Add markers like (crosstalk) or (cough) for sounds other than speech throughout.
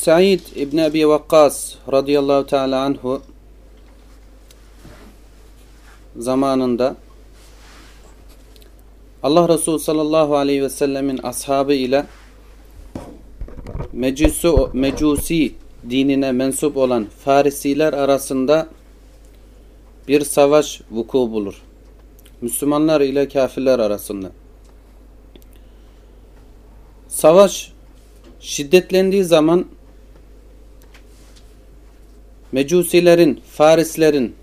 Said İbn Abi Vakkas radıyallahu teala anhu zamanında Allah Resulü sallallahu aleyhi ve sellemin ashabı ile Mecusu, Mecusi dinine mensup olan Farisiler arasında bir savaş vuku bulur. Müslümanlar ile kafirler arasında. Savaş şiddetlendiği zaman Mecusilerin, Farislerin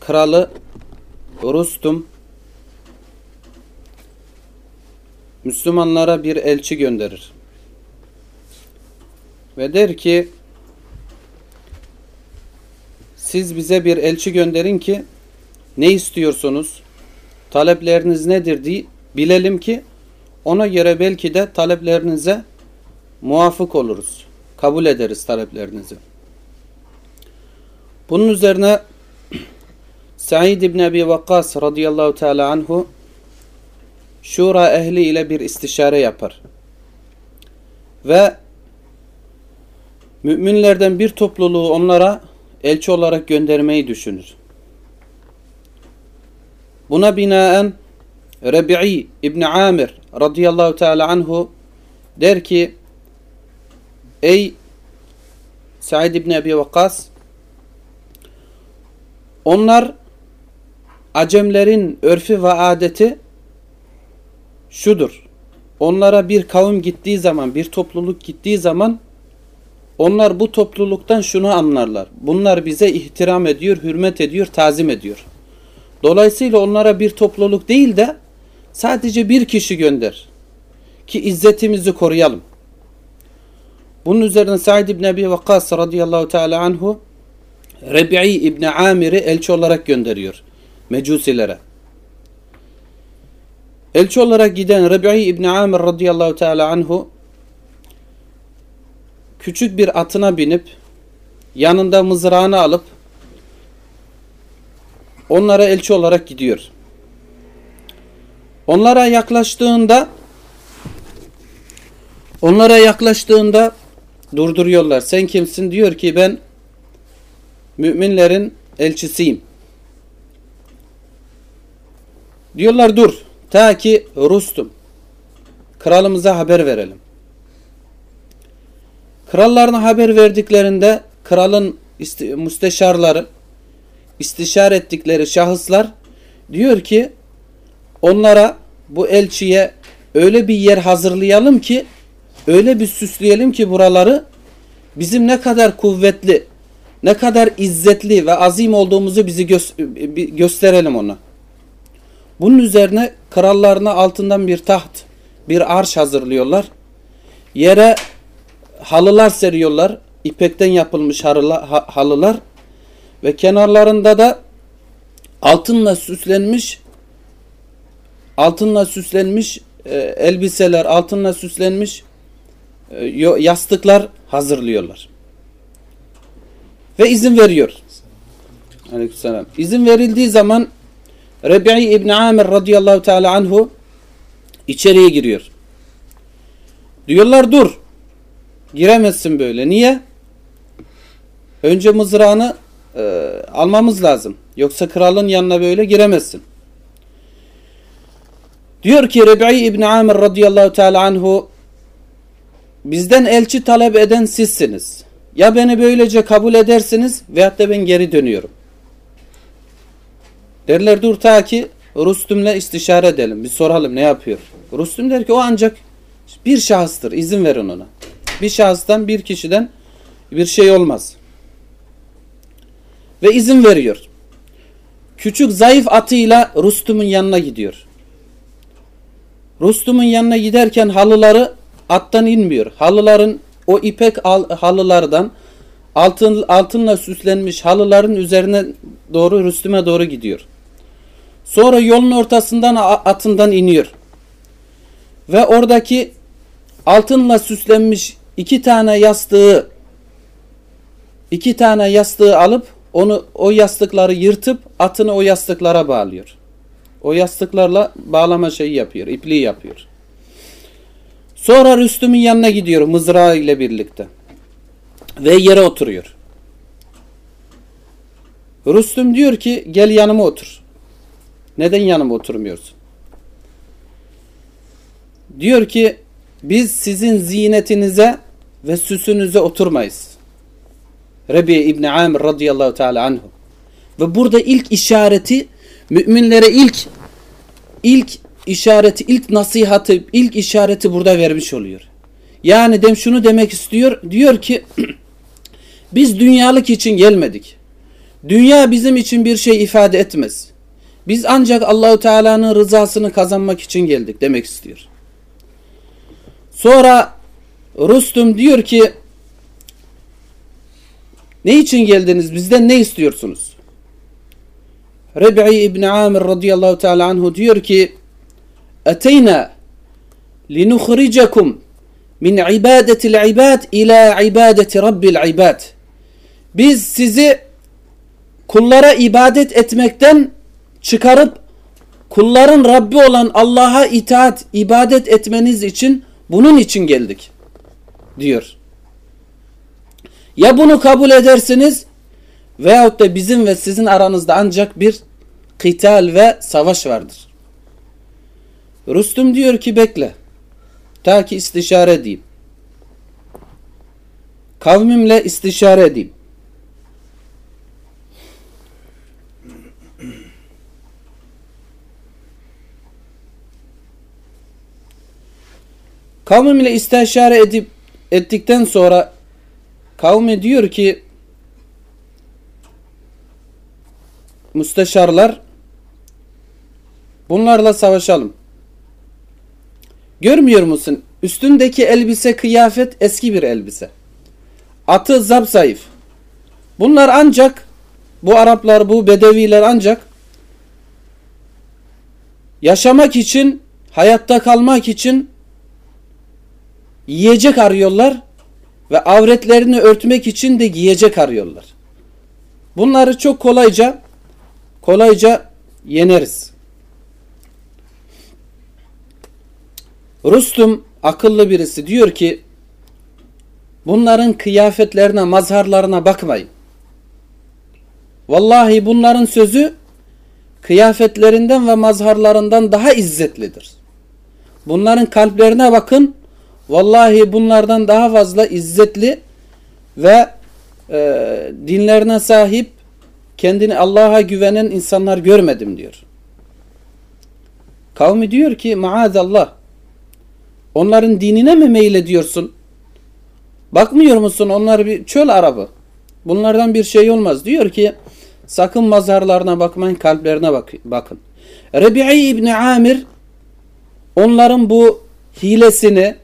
kralı Rustum Müslümanlara bir elçi gönderir. Ve der ki siz bize bir elçi gönderin ki ne istiyorsunuz? Talepleriniz nedir diye bilelim ki ona göre belki de taleplerinize muvafık oluruz. Kabul ederiz taleplerinizi. Bunun üzerine (clears throat) Said İbni Ebi Vakkas radıyallahu teala anhu şura ehli ile bir istişare yapar. Ve müminlerden bir topluluğu onlara elçi olarak göndermeyi düşünür. Buna binaen Rebi'i İbni Amir radıyallahu teala anhu der ki Ey Said İbni Ebi Vakkas onlar Acemlerin örfü ve adeti şudur. Onlara bir kavim gittiği zaman, bir topluluk gittiği zaman onlar bu topluluktan şunu anlarlar. Bunlar bize ihtiram ediyor, hürmet ediyor, tazim ediyor. Dolayısıyla onlara bir topluluk değil de sadece bir kişi gönder. Ki izzetimizi koruyalım. Bunun üzerine Said İbni Ebi Vakkas radıyallahu teala anhu Rebi'i İbni Amir'i elçi olarak gönderiyor. Mecusilere. Elçi olarak giden Rebi'i İbni Amir radıyallahu teala anhu küçük bir atına binip yanında mızrağını alıp onlara elçi olarak gidiyor. Onlara yaklaştığında onlara yaklaştığında durduruyorlar. Sen kimsin? Diyor ki ben müminlerin elçisiyim. Diyorlar dur. Ta ki Rustum. Kralımıza haber verelim. Krallarına haber verdiklerinde kralın müsteşarları istişare ettikleri şahıslar diyor ki onlara bu elçiye öyle bir yer hazırlayalım ki öyle bir süsleyelim ki buraları bizim ne kadar kuvvetli ne kadar izzetli ve azim olduğumuzu bizi gö gösterelim ona. Bunun üzerine krallarına altından bir taht, bir arş hazırlıyorlar. Yere halılar seriyorlar. İpekten yapılmış halılar. Ve kenarlarında da altınla süslenmiş altınla süslenmiş e, elbiseler, altınla süslenmiş e, yastıklar hazırlıyorlar. Ve izin veriyor. Aleykümselam. İzin verildiği zaman Rebi'i İbni Amir radıyallahu teala anhu içeriye giriyor. Diyorlar dur. Giremezsin böyle. Niye? Önce mızrağını e, almamız lazım. Yoksa kralın yanına böyle giremezsin. Diyor ki Rebi'i İbni Amir radıyallahu teala anhu bizden elçi talep eden sizsiniz. Ya beni böylece kabul edersiniz veyahut da ben geri dönüyorum. Derler dur ta ki Rüstüm'le istişare edelim. Bir soralım ne yapıyor. Rüstüm der ki o ancak bir şahıstır. İzin verin ona. Bir şahıstan bir kişiden bir şey olmaz. Ve izin veriyor. Küçük zayıf atıyla Rüstüm'ün yanına gidiyor. Rüstüm'ün yanına giderken halıları attan inmiyor. Halıların o ipek halılardan altın, altınla süslenmiş halıların üzerine doğru Rüstüm'e doğru gidiyor. Sonra yolun ortasından atından iniyor. Ve oradaki altınla süslenmiş iki tane yastığı iki tane yastığı alıp onu o yastıkları yırtıp atını o yastıklara bağlıyor. O yastıklarla bağlama şeyi yapıyor, ipliği yapıyor. Sonra Rüstüm'ün yanına gidiyor mızrağı ile birlikte. Ve yere oturuyor. Rüstüm diyor ki gel yanıma otur. Neden yanıma oturmuyorsun? Diyor ki biz sizin zinetinize ve süsünüze oturmayız. Rebi İbn Amir radıyallahu teala anhu. Ve burada ilk işareti müminlere ilk ilk işareti, ilk nasihatı, ilk işareti burada vermiş oluyor. Yani dem şunu demek istiyor. Diyor ki (clears throat) biz dünyalık için gelmedik. Dünya bizim için bir şey ifade etmez. Biz ancak Allahu Teala'nın rızasını kazanmak için geldik demek istiyor. Sonra Rustum diyor ki ne için geldiniz? Bizden ne istiyorsunuz? Reb'i İbn Amir radıyallahu teala anhu diyor ki Eteyna linukhrijakum min ibadetil ibad ila ibadeti rabbil ibad. Biz sizi kullara ibadet etmekten çıkarıp kulların Rabbi olan Allah'a itaat, ibadet etmeniz için bunun için geldik diyor. Ya bunu kabul edersiniz veyahut da bizim ve sizin aranızda ancak bir kıtal ve savaş vardır. Rüstüm diyor ki bekle. Ta ki istişare edeyim. Kavmimle istişare edeyim. Kavmimle istişare edip ettikten sonra kavmi diyor ki müsteşarlar bunlarla savaşalım. Görmüyor musun? Üstündeki elbise kıyafet eski bir elbise. Atı zapsayıf. Bunlar ancak bu Araplar bu Bedeviler ancak yaşamak için hayatta kalmak için yiyecek arıyorlar ve avretlerini örtmek için de giyecek arıyorlar. Bunları çok kolayca kolayca yeneriz. Rustum akıllı birisi diyor ki bunların kıyafetlerine, mazharlarına bakmayın. Vallahi bunların sözü kıyafetlerinden ve mazharlarından daha izzetlidir. Bunların kalplerine bakın. Vallahi bunlardan daha fazla izzetli ve e, dinlerine sahip kendini Allah'a güvenen insanlar görmedim diyor. Kavmi diyor ki maazallah onların dinine mi meylediyorsun? Bakmıyor musun onlar bir çöl arabı. Bunlardan bir şey olmaz. Diyor ki sakın mazharlarına bakmayın kalplerine bak bakın. Rebi'i İbni Amir onların bu hilesini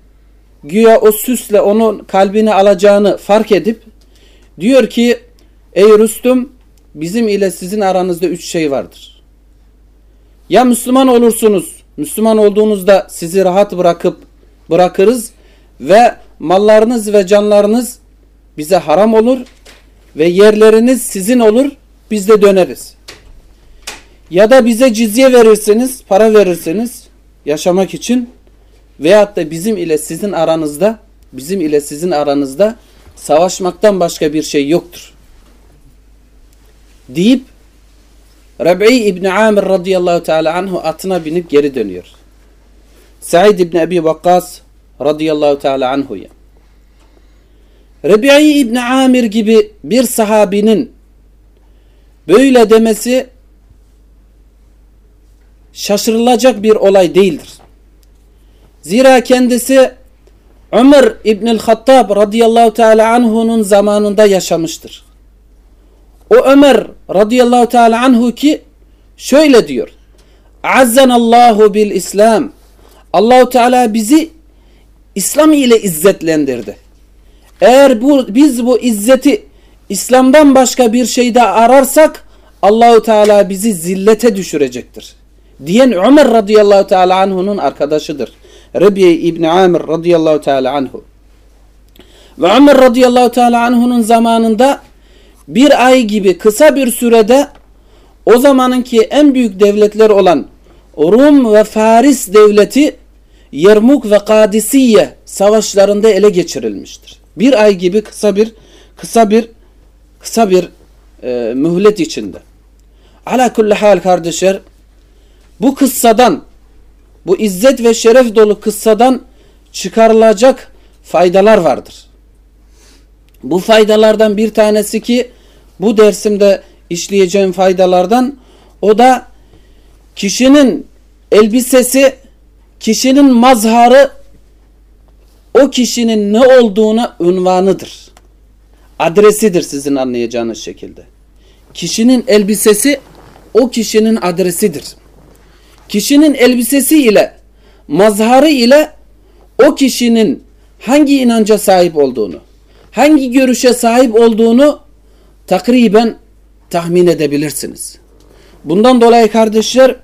güya o süsle onun kalbini alacağını fark edip diyor ki ey Rüstüm bizim ile sizin aranızda üç şey vardır. Ya Müslüman olursunuz. Müslüman olduğunuzda sizi rahat bırakıp bırakırız ve mallarınız ve canlarınız bize haram olur ve yerleriniz sizin olur biz de döneriz. Ya da bize cizye verirsiniz, para verirsiniz yaşamak için veyahut da bizim ile sizin aranızda bizim ile sizin aranızda savaşmaktan başka bir şey yoktur. Deyip Rab'i İbni Amir radıyallahu teala anhu atına binip geri dönüyor. Said İbni Ebi Vakkas radıyallahu teala anhu'ya. Rabi'i İbni Amir gibi bir sahabinin böyle demesi şaşırılacak bir olay değildir. Zira kendisi Ömer İbnül Hattab radıyallahu teala anhu'nun zamanında yaşamıştır. O Ömer radıyallahu teala anhu ki şöyle diyor. Allahu bil İslam. Allahu Teala bizi İslam ile izzetlendirdi. Eğer bu biz bu izzeti İslam'dan başka bir şeyde ararsak Allahu Teala bizi zillete düşürecektir. Diyen Ömer radıyallahu teala anhu'nun arkadaşıdır. Rabiye İbni Amir radıyallahu teala anhu. Ve Ömer radıyallahu teala anhu'nun zamanında bir ay gibi kısa bir sürede o zamanınki en büyük devletler olan Rum ve Faris devleti Yermuk ve Kadisiye savaşlarında ele geçirilmiştir. Bir ay gibi kısa bir kısa bir kısa bir e, mühlet içinde. Ala kulli hal kardeşler bu kıssadan bu izzet ve şeref dolu kıssadan çıkarılacak faydalar vardır. Bu faydalardan bir tanesi ki bu dersimde işleyeceğim faydalardan o da kişinin elbisesi, kişinin mazharı o kişinin ne olduğuna ünvanıdır. Adresidir sizin anlayacağınız şekilde. Kişinin elbisesi o kişinin adresidir. Kişinin elbisesi ile mazharı ile o kişinin hangi inanca sahip olduğunu, hangi görüşe sahip olduğunu takriben tahmin edebilirsiniz. Bundan dolayı kardeşler,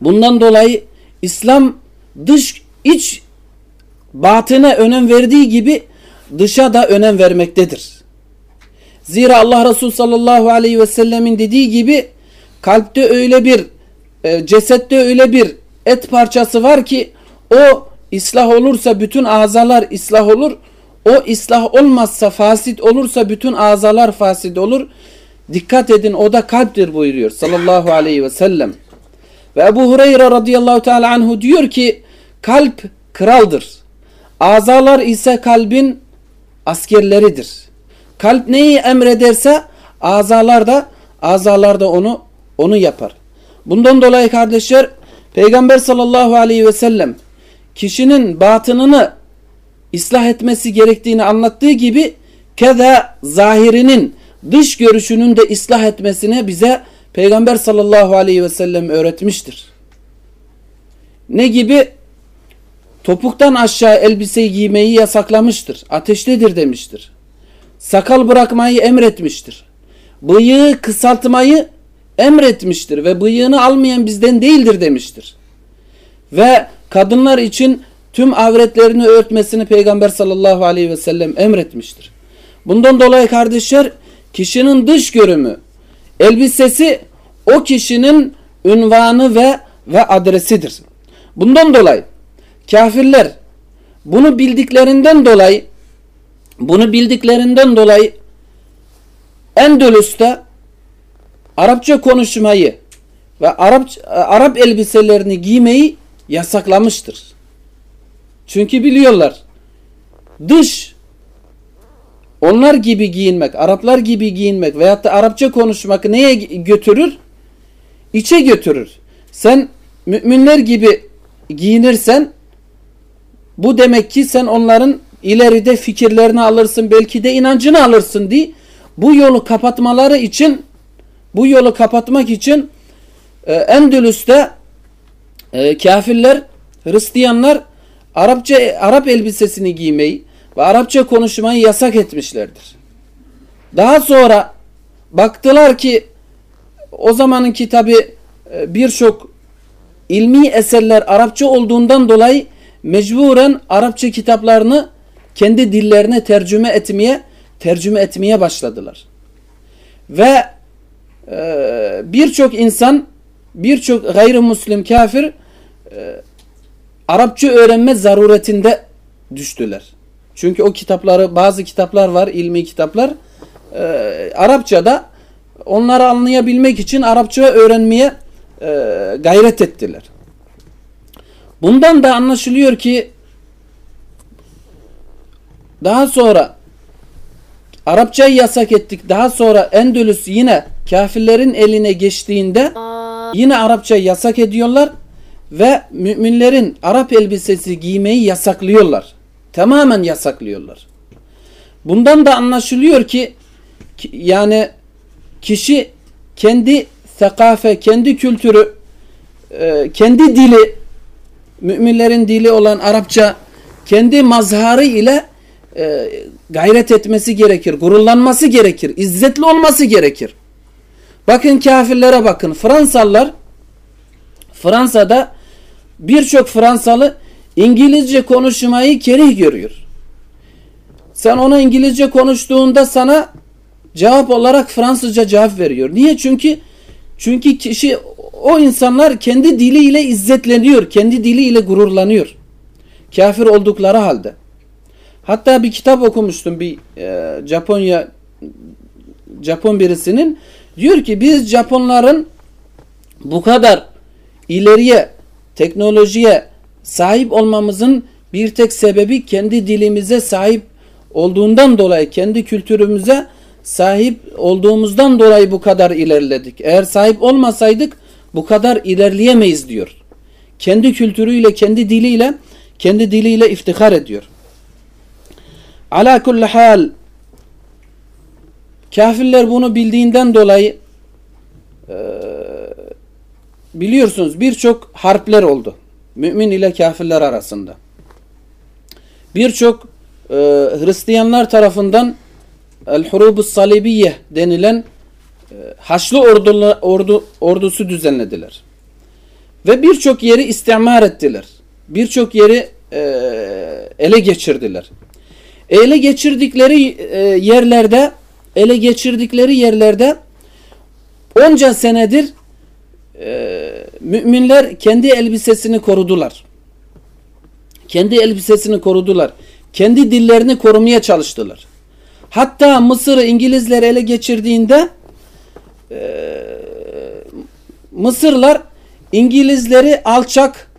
bundan dolayı İslam dış iç batına önem verdiği gibi dışa da önem vermektedir. Zira Allah Resulü sallallahu aleyhi ve sellemin dediği gibi kalpte öyle bir e, cesette öyle bir et parçası var ki o islah olursa bütün azalar islah olur. O islah olmazsa fasit olursa bütün azalar fasit olur. Dikkat edin o da kalptir buyuruyor sallallahu aleyhi ve sellem. Ve Ebu Hureyre radıyallahu teala anhu diyor ki kalp kraldır. Azalar ise kalbin askerleridir. Kalp neyi emrederse azalar da azalar da onu onu yapar. Bundan dolayı kardeşler Peygamber sallallahu aleyhi ve sellem kişinin batınını ıslah etmesi gerektiğini anlattığı gibi keda zahirinin dış görüşünün de ıslah etmesine bize Peygamber sallallahu aleyhi ve sellem öğretmiştir. Ne gibi? Topuktan aşağı elbiseyi giymeyi yasaklamıştır. Ateştedir demiştir. Sakal bırakmayı emretmiştir. Bıyığı kısaltmayı emretmiştir ve bıyığını almayan bizden değildir demiştir. Ve kadınlar için tüm avretlerini örtmesini Peygamber sallallahu aleyhi ve sellem emretmiştir. Bundan dolayı kardeşler kişinin dış görümü, elbisesi o kişinin ünvanı ve ve adresidir. Bundan dolayı kafirler bunu bildiklerinden dolayı bunu bildiklerinden dolayı Endülüs'te Arapça konuşmayı ve Arap Arap elbiselerini giymeyi yasaklamıştır. Çünkü biliyorlar dış onlar gibi giyinmek, Araplar gibi giyinmek veyahut da Arapça konuşmak neye götürür? İçe götürür. Sen müminler gibi giyinirsen bu demek ki sen onların ileride fikirlerini alırsın, belki de inancını alırsın diye bu yolu kapatmaları için bu yolu kapatmak için e, Endülüs'te e, kafirler, Hristiyanlar Arapça Arap elbisesini giymeyi ve Arapça konuşmayı yasak etmişlerdir. Daha sonra baktılar ki o zamanınki tabi e, birçok ilmi eserler Arapça olduğundan dolayı mecburen Arapça kitaplarını kendi dillerine tercüme etmeye tercüme etmeye başladılar. Ve e, birçok insan birçok gayrimüslim kafir e, Arapça öğrenme zaruretinde düştüler. Çünkü o kitapları bazı kitaplar var ilmi kitaplar e, Arapçada onları anlayabilmek için Arapça öğrenmeye e, gayret ettiler. Bundan da anlaşılıyor ki daha sonra Arapçayı yasak ettik. Daha sonra Endülüs yine kafirlerin eline geçtiğinde yine Arapçayı yasak ediyorlar ve müminlerin Arap elbisesi giymeyi yasaklıyorlar. Tamamen yasaklıyorlar. Bundan da anlaşılıyor ki yani kişi kendi sekafe, kendi kültürü, e, kendi dili, müminlerin dili olan Arapça, kendi mazharı ile e, gayret etmesi gerekir, gururlanması gerekir, izzetli olması gerekir. Bakın kafirlere bakın. Fransalılar Fransa'da birçok Fransalı İngilizce konuşmayı kerih görüyor. Sen ona İngilizce konuştuğunda sana cevap olarak Fransızca cevap veriyor. Niye? Çünkü çünkü kişi o insanlar kendi diliyle izzetleniyor, kendi diliyle gururlanıyor. Kafir oldukları halde. Hatta bir kitap okumuştum bir e, Japonya Japon birisinin diyor ki biz Japonların bu kadar ileriye teknolojiye sahip olmamızın bir tek sebebi kendi dilimize sahip olduğundan dolayı kendi kültürümüze sahip olduğumuzdan dolayı bu kadar ilerledik. Eğer sahip olmasaydık bu kadar ilerleyemeyiz diyor. Kendi kültürüyle, kendi diliyle, kendi diliyle iftihar ediyor. Ala kulli hal kafirler bunu bildiğinden dolayı biliyorsunuz birçok harpler oldu. Mümin ile kafirler arasında. Birçok e, Hristiyanlar tarafından El-Hurubus Salibiye denilen e, Haçlı ordulu, ordu, ordusu düzenlediler. Ve birçok yeri istimar ettiler. Birçok yeri e, ele geçirdiler. Ele geçirdikleri e, yerlerde ele geçirdikleri yerlerde onca senedir e, müminler kendi elbisesini korudular. Kendi elbisesini korudular. Kendi dillerini korumaya çalıştılar. Hatta Mısır'ı İngilizler ele geçirdiğinde e, Mısırlar İngilizleri alçak,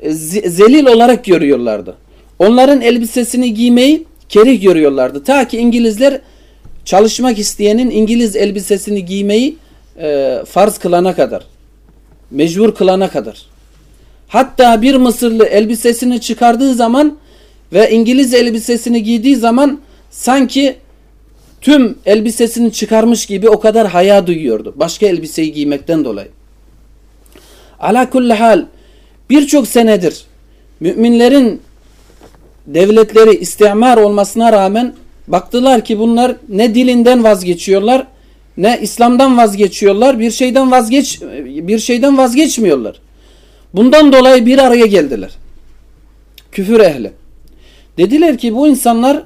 e, zelil olarak görüyorlardı. Onların elbisesini giymeyi kerih görüyorlardı. Ta ki İngilizler çalışmak isteyenin İngiliz elbisesini giymeyi e, farz kılana kadar. Mecbur kılana kadar. Hatta bir Mısırlı elbisesini çıkardığı zaman ve İngiliz elbisesini giydiği zaman sanki tüm elbisesini çıkarmış gibi o kadar haya duyuyordu. Başka elbiseyi giymekten dolayı. Ala kulli hal birçok senedir müminlerin devletleri istimar olmasına rağmen baktılar ki bunlar ne dilinden vazgeçiyorlar ne İslam'dan vazgeçiyorlar bir şeyden vazgeç bir şeyden vazgeçmiyorlar. Bundan dolayı bir araya geldiler. Küfür ehli. Dediler ki bu insanlar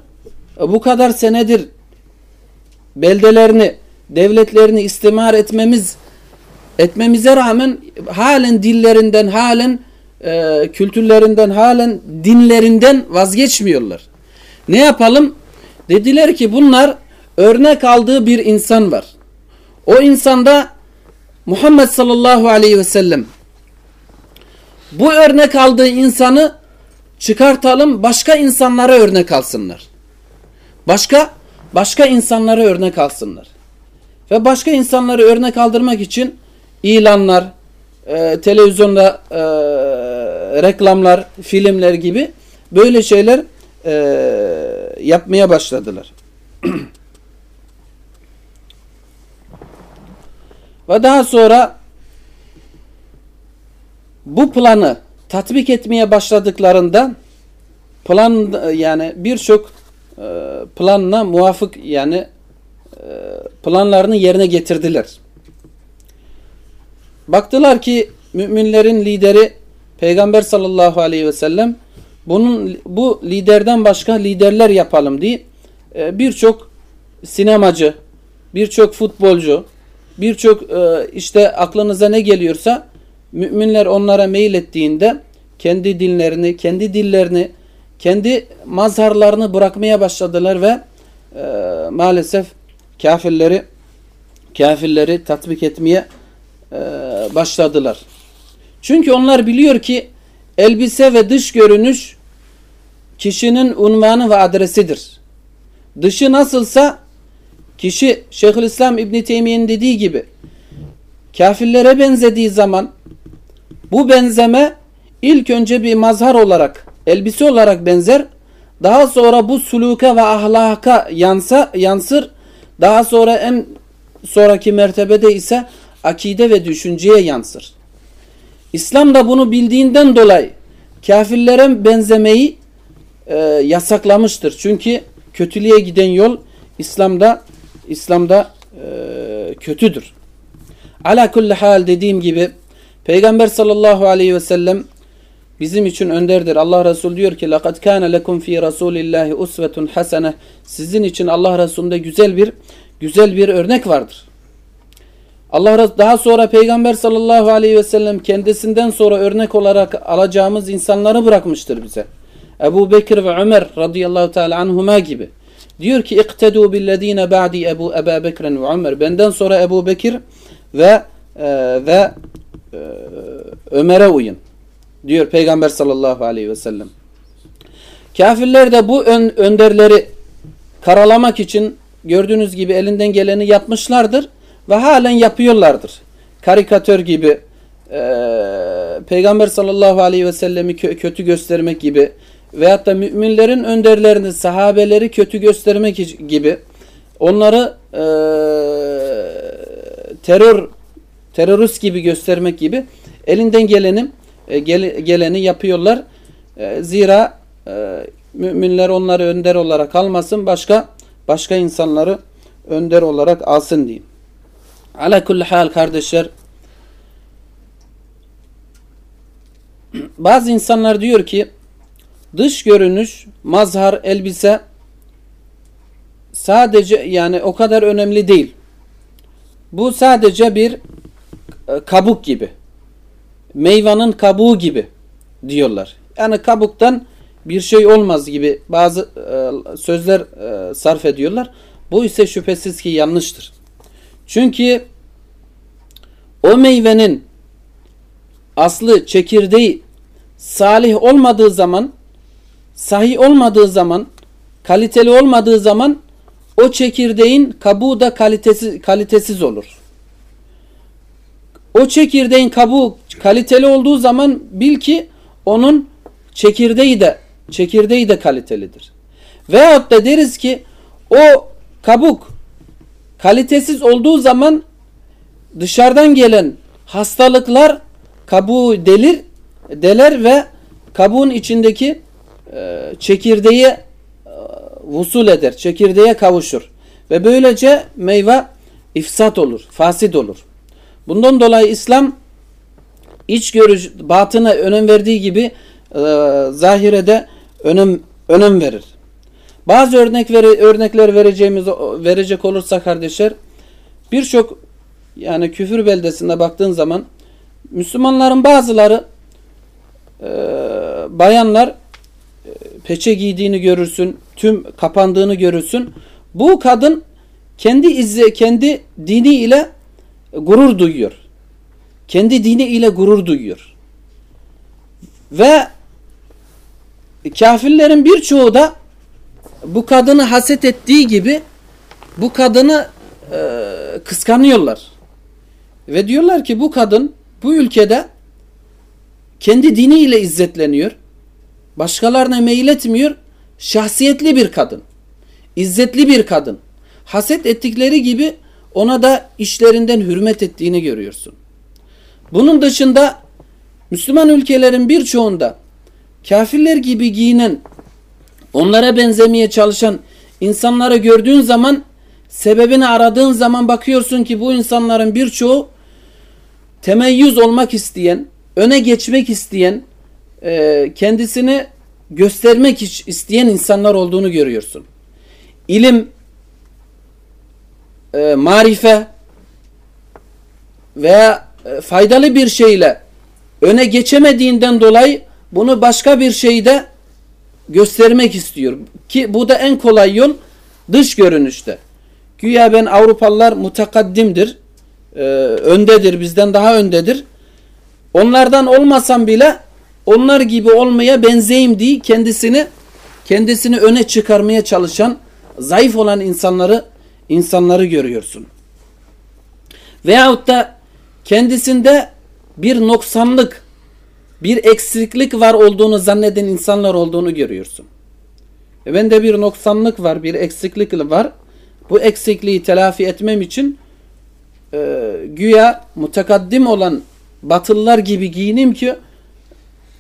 bu kadar senedir beldelerini, devletlerini istimar etmemiz etmemize rağmen halen dillerinden, halen e, kültürlerinden, halen dinlerinden vazgeçmiyorlar. Ne yapalım? Dediler ki bunlar örnek aldığı bir insan var. O insanda Muhammed sallallahu aleyhi ve sellem bu örnek aldığı insanı çıkartalım başka insanlara örnek alsınlar. Başka başka insanlara örnek alsınlar. Ve başka insanları örnek aldırmak için ilanlar, e, televizyonda e, reklamlar, filmler gibi böyle şeyler e, yapmaya başladılar. (clears throat) Ve daha sonra bu planı tatbik etmeye başladıklarında plan yani birçok e, planına muvafık yani e, planlarını yerine getirdiler. Baktılar ki müminlerin lideri Peygamber sallallahu aleyhi ve sellem bunun bu liderden başka liderler yapalım diye birçok sinemacı, birçok futbolcu, birçok işte aklınıza ne geliyorsa müminler onlara meyil ettiğinde kendi dinlerini, kendi dillerini, kendi mazharlarını bırakmaya başladılar ve e, maalesef kafirleri kafirleri tatbik etmeye e, başladılar. Çünkü onlar biliyor ki elbise ve dış görünüş kişinin unvanı ve adresidir. Dışı nasılsa kişi Şeyhülislam İbn Teymiye'nin dediği gibi kafirlere benzediği zaman bu benzeme ilk önce bir mazhar olarak, elbise olarak benzer. Daha sonra bu suluka ve ahlaka yansa, yansır. Daha sonra en sonraki mertebede ise akide ve düşünceye yansır. İslam da bunu bildiğinden dolayı kafirlere benzemeyi e, yasaklamıştır. Çünkü kötülüğe giden yol İslam'da İslam'da e, kötüdür. Ala kulli hal dediğim gibi Peygamber sallallahu aleyhi ve sellem bizim için önderdir. Allah Resulü diyor ki لَقَدْ كَانَ لَكُمْ ف۪ي رَسُولِ اللّٰهِ اُسْوَةٌ حَسَنَةٌ Sizin için Allah Resulü'nde güzel bir güzel bir örnek vardır. Allah daha sonra Peygamber sallallahu aleyhi ve sellem kendisinden sonra örnek olarak alacağımız insanları bırakmıştır bize. Ebu Bekir ve Ömer radıyallahu teala anhuma gibi. Diyor ki iktedu billezine ba'di Ebu Ebu Bekir ve Ömer. Benden sonra Ebu Bekir ve e, ve e, Ömer'e uyun. Diyor Peygamber sallallahu aleyhi ve sellem. Kafirler de bu ön, önderleri karalamak için gördüğünüz gibi elinden geleni yapmışlardır ve halen yapıyorlardır. Karikatör gibi e, Peygamber sallallahu aleyhi ve sellemi kö kötü göstermek gibi veyahut da müminlerin önderlerini, sahabeleri kötü göstermek gibi onları e, terör terörist gibi göstermek gibi elinden geleni e, gel, geleni yapıyorlar. E, zira e, müminler onları önder olarak almasın, başka başka insanları önder olarak alsın diyeyim. Ala kulli hal kardeşler bazı insanlar diyor ki dış görünüş, mazhar, elbise sadece yani o kadar önemli değil. Bu sadece bir e, kabuk gibi. Meyvanın kabuğu gibi diyorlar. Yani kabuktan bir şey olmaz gibi bazı e, sözler e, sarf ediyorlar. Bu ise şüphesiz ki yanlıştır. Çünkü o meyvenin aslı çekirdeği salih olmadığı zaman sahih olmadığı zaman kaliteli olmadığı zaman o çekirdeğin kabuğu da kalitesiz, kalitesiz olur. O çekirdeğin kabuğu kaliteli olduğu zaman bil ki onun çekirdeği de çekirdeği de kalitelidir. Veyahut da deriz ki o kabuk kalitesiz olduğu zaman dışarıdan gelen hastalıklar kabuğu delir, deler ve kabuğun içindeki e, çekirdeğe e, vusul eder. Çekirdeğe kavuşur. Ve böylece meyve ifsat olur, fasit olur. Bundan dolayı İslam iç görüş, batına önem verdiği gibi e, zahirede önem önem verir. Bazı örnek vere, örnekler vereceğimiz verecek olursa kardeşler birçok yani küfür beldesinde baktığın zaman Müslümanların bazıları e, bayanlar peçe giydiğini görürsün, tüm kapandığını görürsün. Bu kadın kendi izze, kendi dini ile gurur duyuyor. Kendi dini ile gurur duyuyor. Ve kafirlerin birçoğu da bu kadını haset ettiği gibi bu kadını e, kıskanıyorlar. Ve diyorlar ki bu kadın bu ülkede kendi diniyle izzetleniyor. Başkalarına meyil etmiyor. Şahsiyetli bir kadın. İzzetli bir kadın. Haset ettikleri gibi ona da işlerinden hürmet ettiğini görüyorsun. Bunun dışında Müslüman ülkelerin birçoğunda kafirler gibi giyinen, onlara benzemeye çalışan insanları gördüğün zaman sebebini aradığın zaman bakıyorsun ki bu insanların birçoğu temeyyüz olmak isteyen, öne geçmek isteyen, e, kendisini göstermek isteyen insanlar olduğunu görüyorsun. İlim, e, marife veya e, faydalı bir şeyle öne geçemediğinden dolayı bunu başka bir şeyde göstermek istiyor. Ki bu da en kolay yol dış görünüşte. Güya ben Avrupalılar mutakaddimdir. E, öndedir, bizden daha öndedir. Onlardan olmasam bile onlar gibi olmaya benzeyim diye kendisini kendisini öne çıkarmaya çalışan zayıf olan insanları insanları görüyorsun. Veyahut da kendisinde bir noksanlık, bir eksiklik var olduğunu zanneden insanlar olduğunu görüyorsun. E bende bir noksanlık var, bir eksiklik var. Bu eksikliği telafi etmem için e, güya mutakaddim olan batılılar gibi giyinim ki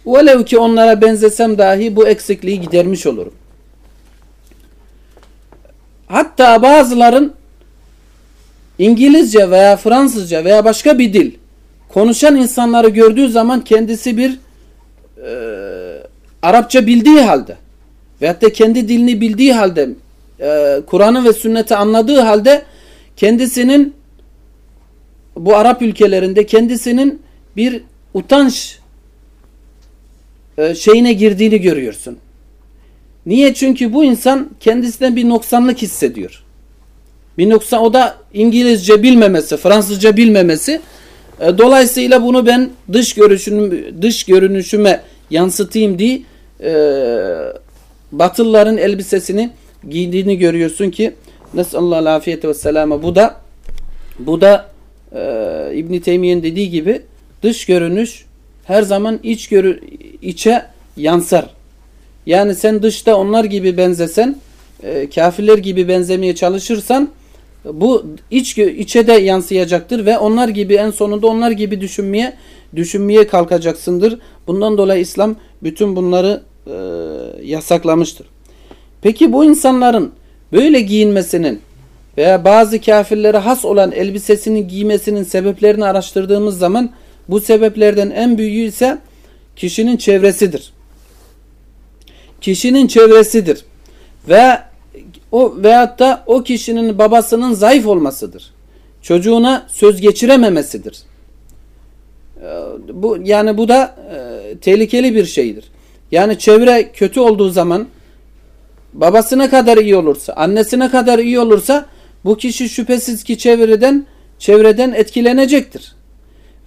Velev ki onlara benzesem dahi bu eksikliği gidermiş olurum. Hatta bazıların İngilizce veya Fransızca veya başka bir dil konuşan insanları gördüğü zaman kendisi bir e, Arapça bildiği halde veyahut da kendi dilini bildiği halde e, Kur'an'ı ve sünneti anladığı halde kendisinin bu Arap ülkelerinde kendisinin bir utanç şeyine girdiğini görüyorsun. Niye? Çünkü bu insan kendisinden bir noksanlık hissediyor. Bir noksan o da İngilizce bilmemesi, Fransızca bilmemesi. E, dolayısıyla bunu ben dış görünüşüm dış görünüşüme yansıtayım diye e, Batılıların elbisesini giydiğini görüyorsun ki Nesallallahu afiyete ve selama bu da bu da e, İbn Teymiye'nin dediği gibi dış görünüş her zaman iç görü içe yansar. Yani sen dışta onlar gibi benzesen, e, kafirler gibi benzemeye çalışırsan bu iç içe de yansıyacaktır ve onlar gibi en sonunda onlar gibi düşünmeye düşünmeye kalkacaksındır. Bundan dolayı İslam bütün bunları e, yasaklamıştır. Peki bu insanların böyle giyinmesinin veya bazı kafirlere has olan elbisesini giymesinin sebeplerini araştırdığımız zaman bu sebeplerden en büyüğü ise kişinin çevresidir. Kişinin çevresidir. Ve o veyahut da o kişinin babasının zayıf olmasıdır. Çocuğuna söz geçirememesidir. Ee, bu yani bu da e, tehlikeli bir şeydir. Yani çevre kötü olduğu zaman babasına kadar iyi olursa, annesine kadar iyi olursa bu kişi şüphesiz ki çevreden çevreden etkilenecektir.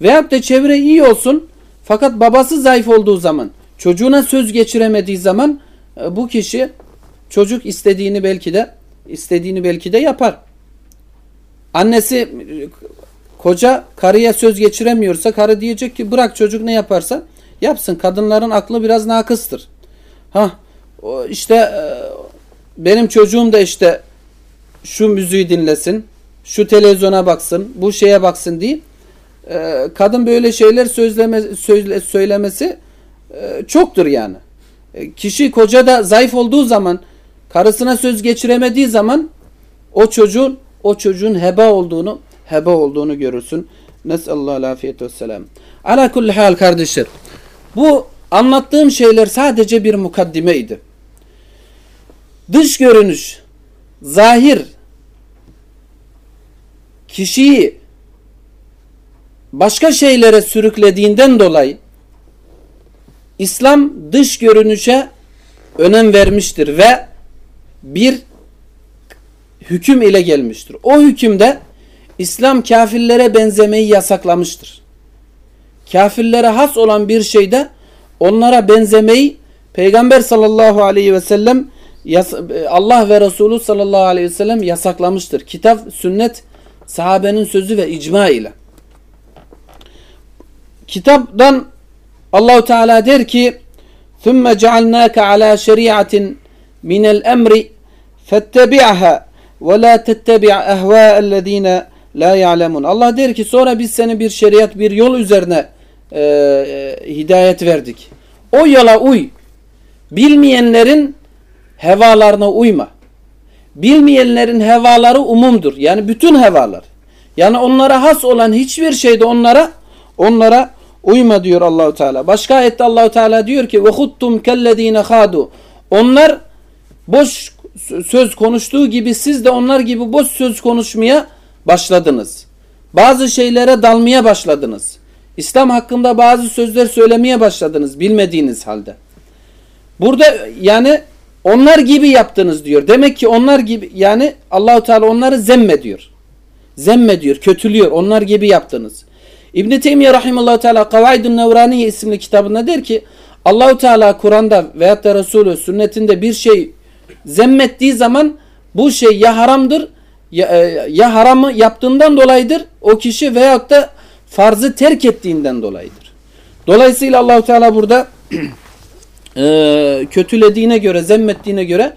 Veyahut da çevre iyi olsun fakat babası zayıf olduğu zaman, çocuğuna söz geçiremediği zaman e, bu kişi çocuk istediğini belki de istediğini belki de yapar. Annesi koca karıya söz geçiremiyorsa karı diyecek ki bırak çocuk ne yaparsa yapsın. Kadınların aklı biraz nakıstır. Ha işte e, benim çocuğum da işte şu müziği dinlesin, şu televizyona baksın, bu şeye baksın diye e, kadın böyle şeyler sözleme, sözle, söylemesi e, çoktur yani. Kişi koca da zayıf olduğu zaman karısına söz geçiremediği zaman o çocuğun o çocuğun heba olduğunu heba olduğunu görürsün. Nesallallahu afiyet ve selam. Ala kulli hal kardeşler. Bu anlattığım şeyler sadece bir mukaddimeydi. Dış görünüş, zahir kişiyi başka şeylere sürüklediğinden dolayı İslam dış görünüşe önem vermiştir ve bir hüküm ile gelmiştir. O hükümde İslam kafirlere benzemeyi yasaklamıştır. Kafirlere has olan bir şeyde onlara benzemeyi Peygamber sallallahu aleyhi ve sellem Allah ve Resulü sallallahu aleyhi ve sellem yasaklamıştır. Kitap, sünnet, sahabenin sözü ve icma ile. Kitaptan Allahu Teala der ki: "Thumma cealnaka ala şeriatin min el-emri fettebi'ha ve la tettebi' ehva'ellezine la ya'lemun." Allah der ki sonra biz seni bir şeriat, bir yol üzerine e, e, hidayet verdik. O yola uy. Bilmeyenlerin hevalarına uyma. Bilmeyenlerin hevaları umumdur. Yani bütün hevalar. Yani onlara has olan hiçbir şeyde onlara onlara uyma diyor Allahu Teala. Başka ayette Allahu Teala diyor ki ve huttum kellezine hadu. Onlar boş söz konuştuğu gibi siz de onlar gibi boş söz konuşmaya başladınız. Bazı şeylere dalmaya başladınız. İslam hakkında bazı sözler söylemeye başladınız bilmediğiniz halde. Burada yani onlar gibi yaptınız diyor. Demek ki onlar gibi yani Allahu Teala onları zemme diyor. Zemme diyor, kötülüyor. Onlar gibi yaptınız. İbn Teymiyye rahimehullahü teala Kavaidun Nevraniye isimli kitabında der ki Allahu Teala Kur'an'da veyahut da Resulü sünnetinde bir şey zemmettiği zaman bu şey ya haramdır ya, e, ya haramı yaptığından dolayıdır o kişi veyahut da farzı terk ettiğinden dolayıdır. Dolayısıyla Allahu Teala burada (clears throat) e, kötülediğine göre, zemmettiğine göre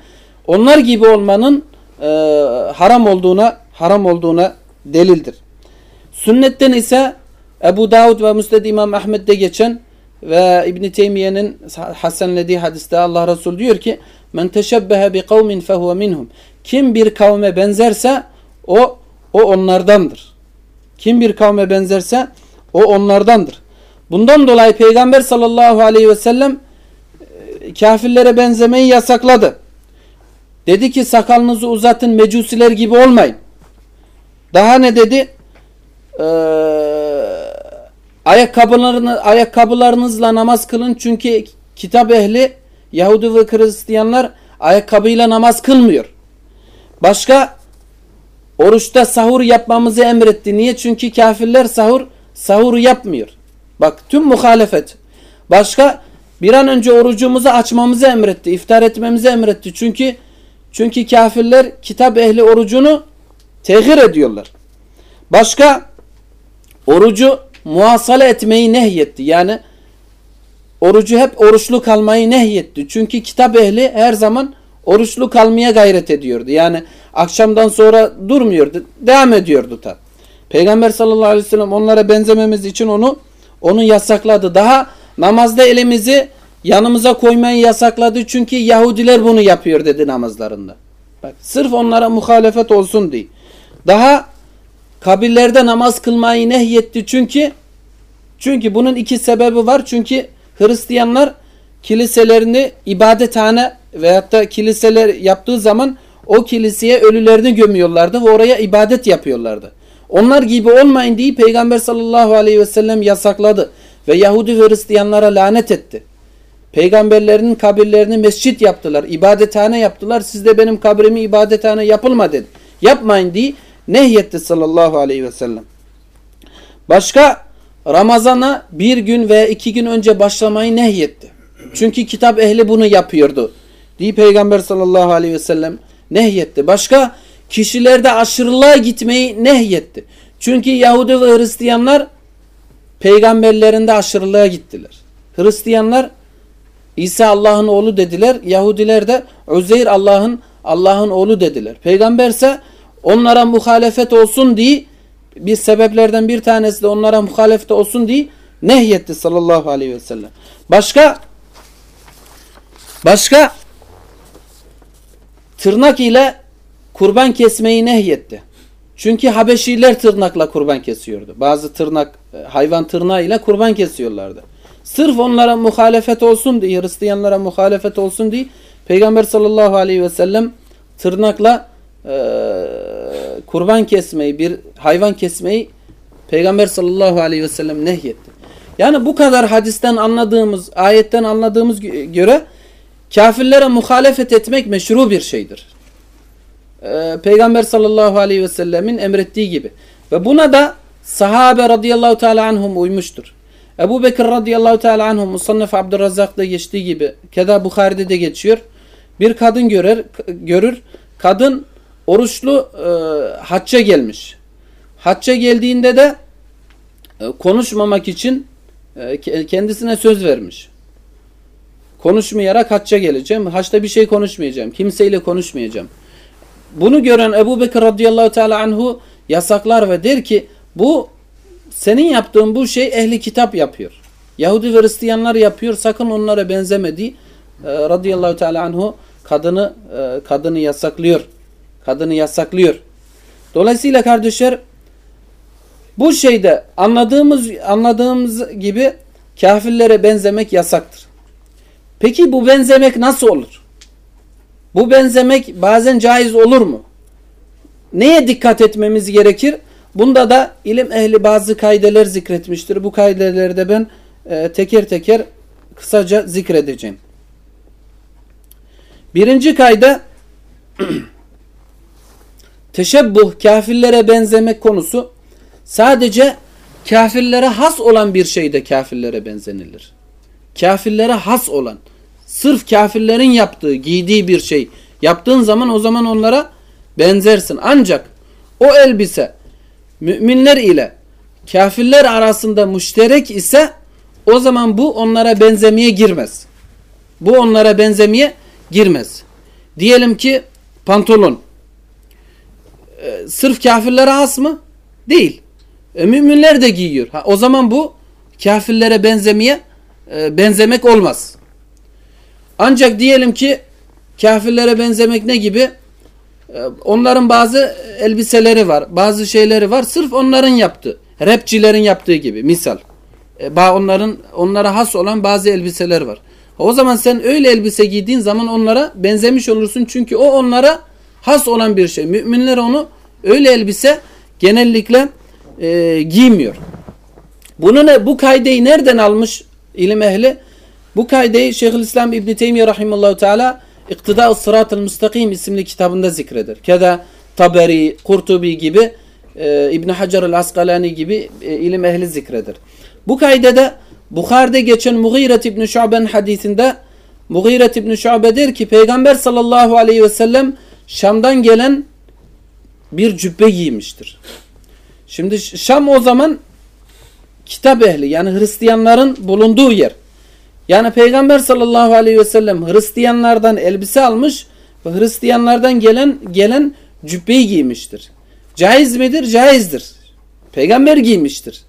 onlar gibi olmanın e, haram olduğuna haram olduğuna delildir. Sünnetten ise Ebu Davud ve Müsned İmam Ahmet'te geçen ve İbn Teymiye'nin hasenlediği hadiste Allah Resulü diyor ki men teşebbehe bi kavmin fehuve minhum. Kim bir kavme benzerse o o onlardandır. Kim bir kavme benzerse o onlardandır. Bundan dolayı Peygamber sallallahu aleyhi ve sellem e, kafirlere benzemeyi yasakladı. Dedi ki sakalınızı uzatın mecusiler gibi olmayın. Daha ne dedi? Ee, ayakkabılarını, ayakkabılarınızla namaz kılın çünkü kitap ehli Yahudi ve Hristiyanlar ayakkabıyla namaz kılmıyor. Başka oruçta sahur yapmamızı emretti. Niye? Çünkü kafirler sahur sahur yapmıyor. Bak tüm muhalefet. Başka bir an önce orucumuzu açmamızı emretti. iftar etmemizi emretti. Çünkü çünkü kafirler kitap ehli orucunu tehir ediyorlar. Başka orucu muhasale etmeyi nehyetti. Yani orucu hep oruçlu kalmayı nehyetti. Çünkü kitap ehli her zaman oruçlu kalmaya gayret ediyordu. Yani akşamdan sonra durmuyordu. Devam ediyordu ta. Peygamber sallallahu aleyhi ve sellem onlara benzememiz için onu onu yasakladı. Daha namazda elimizi yanımıza koymayı yasakladı. Çünkü Yahudiler bunu yapıyor dedi namazlarında. Bak, sırf onlara muhalefet olsun diye. Daha kabirlerde namaz kılmayı nehyetti. Çünkü çünkü bunun iki sebebi var. Çünkü Hristiyanlar kiliselerini ibadethane veyahut da kiliseler yaptığı zaman o kiliseye ölülerini gömüyorlardı ve oraya ibadet yapıyorlardı. Onlar gibi olmayın diye Peygamber sallallahu aleyhi ve sellem yasakladı ve Yahudi ve Hristiyanlara lanet etti. Peygamberlerin kabirlerini mescit yaptılar, ibadethane yaptılar. Siz de benim kabrimi ibadethane yapılma dedi. Yapmayın diye nehyetti sallallahu aleyhi ve sellem. Başka Ramazan'a bir gün veya iki gün önce başlamayı nehyetti. Çünkü kitap ehli bunu yapıyordu. Diye Peygamber sallallahu aleyhi ve sellem nehyetti. Başka kişilerde aşırılığa gitmeyi nehyetti. Çünkü Yahudi ve Hristiyanlar peygamberlerinde aşırılığa gittiler. Hristiyanlar İsa Allah'ın oğlu dediler. Yahudiler de Özeyr Allah'ın Allah'ın oğlu dediler. Peygamberse onlara muhalefet olsun diye bir sebeplerden bir tanesi de onlara muhalefet olsun diye nehyetti sallallahu aleyhi ve sellem. Başka başka tırnak ile kurban kesmeyi nehyetti. Çünkü Habeşiler tırnakla kurban kesiyordu. Bazı tırnak hayvan tırnağıyla kurban kesiyorlardı. Sırf onlara muhalefet olsun diye, Hristiyanlara muhalefet olsun diye Peygamber sallallahu aleyhi ve sellem tırnakla e, kurban kesmeyi, bir hayvan kesmeyi Peygamber sallallahu aleyhi ve sellem nehyetti. Yani bu kadar hadisten anladığımız, ayetten anladığımız göre kafirlere muhalefet etmek meşru bir şeydir. Ee, Peygamber sallallahu aleyhi ve sellemin emrettiği gibi. Ve buna da sahabe radıyallahu teala anhum uymuştur. Ebu Bekir radıyallahu teala anhum Musannef Abdurrazzak'ta geçtiği gibi keda Bukhari'de de geçiyor. Bir kadın görür, görür. Kadın oruçlu e, hacca gelmiş. Hacca geldiğinde de e, konuşmamak için e, kendisine söz vermiş. Konuşmayarak hacca geleceğim. Haçta bir şey konuşmayacağım. Kimseyle konuşmayacağım. Bunu gören Ebu Bekir radıyallahu teala anhu yasaklar ve der ki bu senin yaptığın bu şey ehli kitap yapıyor. Yahudi ve Hristiyanlar yapıyor. Sakın onlara benzemedi. E, radıyallahu teala anhu kadını e, kadını yasaklıyor. Kadını yasaklıyor. Dolayısıyla kardeşler bu şeyde anladığımız anladığımız gibi kafirlere benzemek yasaktır. Peki bu benzemek nasıl olur? Bu benzemek bazen caiz olur mu? Neye dikkat etmemiz gerekir? Bunda da ilim ehli bazı kaideler zikretmiştir. Bu kaideleri de ben e, teker teker kısaca zikredeceğim. Birinci kayda (clears throat) teşebbuh kafirlere benzemek konusu sadece kafirlere has olan bir şeyde kafirlere benzenilir. Kafirlere has olan sırf kafirlerin yaptığı, giydiği bir şey yaptığın zaman o zaman onlara benzersin. Ancak o elbise müminler ile kafirler arasında müşterek ise o zaman bu onlara benzemeye girmez. Bu onlara benzemeye girmez. Diyelim ki pantolon e, sırf kafirlere has mı? Değil. E, müminler de giyiyor. Ha, o zaman bu kafirlere benzemeye e, benzemek olmaz. Ancak diyelim ki kafirlere benzemek ne gibi? E, onların bazı elbiseleri var, bazı şeyleri var. Sırf onların yaptığı, rapçilerin yaptığı gibi misal. E, onların onlara has olan bazı elbiseler var. O zaman sen öyle elbise giydiğin zaman onlara benzemiş olursun. Çünkü o onlara has olan bir şey. Müminler onu öyle elbise genellikle e, giymiyor. Bunu ne, bu kaydeyi nereden almış ilim ehli? Bu kaydeyi Şeyhülislam İbn Teymiyye rahimallahu teala İktida-ı Sırat-ı Müstakim isimli kitabında zikreder. Keda Taberi, Kurtubi gibi e, İbn Hacer el-Askalani gibi e, ilim ehli zikreder. Bu kaydede Bukhari'de geçen Mughiret İbn Şu'ben hadisinde Mughiret İbn Şu'be der ki Peygamber sallallahu aleyhi ve sellem Şam'dan gelen bir cübbe giymiştir. Şimdi Şam o zaman kitap ehli yani Hristiyanların bulunduğu yer. Yani Peygamber sallallahu aleyhi ve sellem Hristiyanlardan elbise almış ve Hristiyanlardan gelen gelen cübbeyi giymiştir. Caiz midir? Caizdir. Peygamber giymiştir.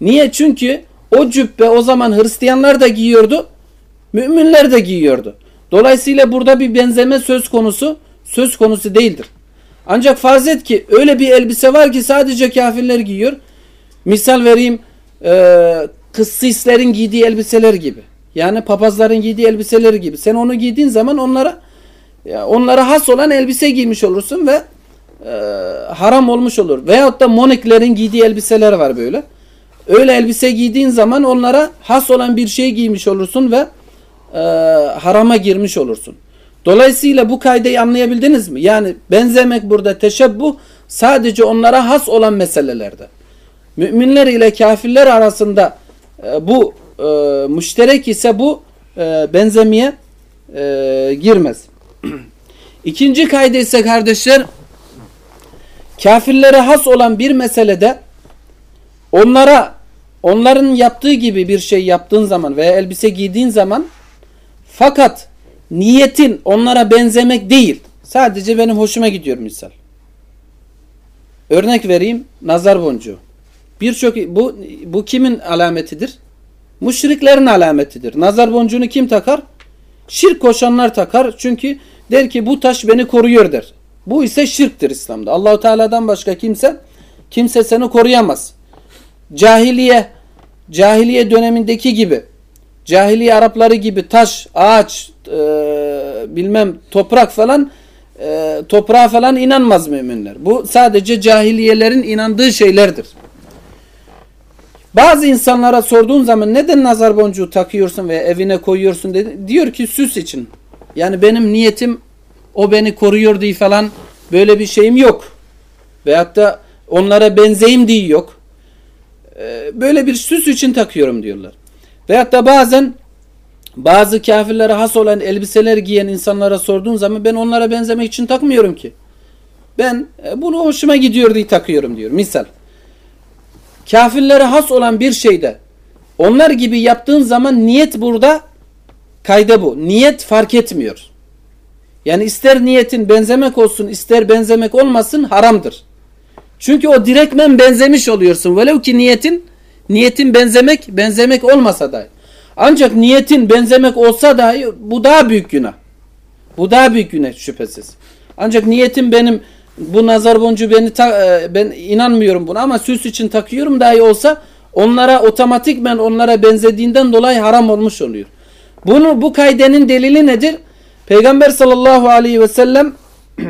Niye? Çünkü o cübbe o zaman Hristiyanlar da giyiyordu. Müminler de giyiyordu. Dolayısıyla burada bir benzeme söz konusu söz konusu değildir. Ancak farz et ki öyle bir elbise var ki sadece kafirler giyiyor. Misal vereyim e, kıssislerin giydiği elbiseler gibi. Yani papazların giydiği elbiseleri gibi. Sen onu giydiğin zaman onlara onlara has olan elbise giymiş olursun ve e, haram olmuş olur. Veyahut da moniklerin giydiği elbiseler var böyle. Öyle elbise giydiğin zaman onlara has olan bir şey giymiş olursun ve e, harama girmiş olursun. Dolayısıyla bu kaydeyi anlayabildiniz mi? Yani benzemek burada teşebbuh sadece onlara has olan meselelerde. Müminler ile kafirler arasında e, bu e, müşterek ise bu e, benzemeye e, girmez. (clears throat) İkinci kaydı ise kardeşler kafirlere has olan bir meselede onlara onların yaptığı gibi bir şey yaptığın zaman veya elbise giydiğin zaman fakat niyetin onlara benzemek değil. Sadece benim hoşuma gidiyor misal. Örnek vereyim. Nazar boncuğu. Birçok bu bu kimin alametidir? Müşriklerin alametidir. Nazar boncuğunu kim takar? Şirk koşanlar takar. Çünkü der ki bu taş beni koruyor der. Bu ise şirktir İslam'da. Allahu Teala'dan başka kimse kimse seni koruyamaz. Cahiliye cahiliye dönemindeki gibi cahiliye Arapları gibi taş, ağaç, e, bilmem toprak falan e, toprağa falan inanmaz müminler. Bu sadece cahiliyelerin inandığı şeylerdir. Bazı insanlara sorduğun zaman neden nazar boncuğu takıyorsun veya evine koyuyorsun dedi. Diyor ki süs için. Yani benim niyetim o beni koruyor diye falan böyle bir şeyim yok. Veyahut da onlara benzeyim diye yok. Ee, böyle bir süs için takıyorum diyorlar. Veyahut da bazen bazı kafirlere has olan elbiseler giyen insanlara sorduğun zaman ben onlara benzemek için takmıyorum ki. Ben e, bunu hoşuma gidiyor diye takıyorum diyor. Misal kafirlere has olan bir şeyde onlar gibi yaptığın zaman niyet burada kayda bu. Niyet fark etmiyor. Yani ister niyetin benzemek olsun ister benzemek olmasın haramdır. Çünkü o direktmen benzemiş oluyorsun. Velev ki niyetin niyetin benzemek benzemek olmasa da. Ancak niyetin benzemek olsa dahi bu daha büyük günah. Bu daha büyük günah şüphesiz. Ancak niyetim benim bu nazar boncuğu beni e, ben inanmıyorum buna ama süs için takıyorum dahi olsa onlara otomatikmen onlara benzediğinden dolayı haram olmuş oluyor. Bunu bu kaydenin delili nedir? Peygamber sallallahu aleyhi ve sellem (clears throat)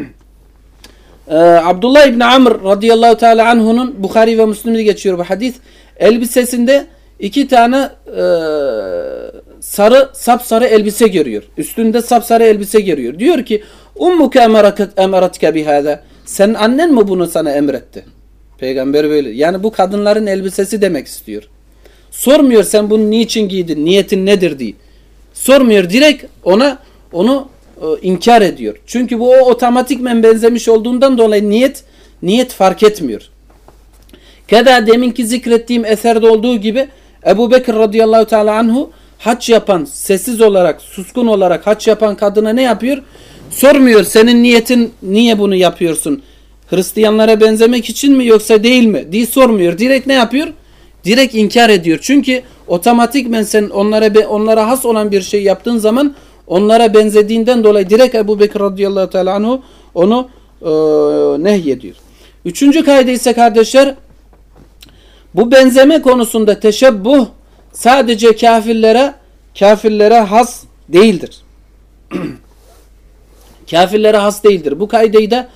e, Abdullah İbni Amr radıyallahu teala anhu'nun Bukhari ve Müslim'de geçiyor bu hadis. Elbisesinde iki tane e, sarı sapsarı elbise görüyor. Üstünde sapsarı elbise görüyor. Diyor ki Ummuke emaratke bihâde. Sen annen mi bunu sana emretti? Peygamber böyle. Yani bu kadınların elbisesi demek istiyor. Sormuyor sen bunu niçin giydin, niyetin nedir diye. Sormuyor direkt ona onu e, inkar ediyor. Çünkü bu o otomatikmen benzemiş olduğundan dolayı niyet niyet fark etmiyor. Keda deminki zikrettiğim eserde olduğu gibi Ebu Bekir radıyallahu teala anhu haç yapan, sessiz olarak, suskun olarak haç yapan kadına ne yapıyor? Sormuyor senin niyetin niye bunu yapıyorsun? Hristiyanlara benzemek için mi yoksa değil mi? diye sormuyor. Direkt ne yapıyor? direkt inkar ediyor. Çünkü otomatikmen sen onlara onlara has olan bir şey yaptığın zaman onlara benzediğinden dolayı direkt Ebu Bekir radıyallahu teala anhu onu e, nehyediyor. Üçüncü kaydı ise kardeşler bu benzeme konusunda teşebbuh sadece kafirlere kafirlere has değildir. (clears throat) kafirlere has değildir. Bu kaydeyi de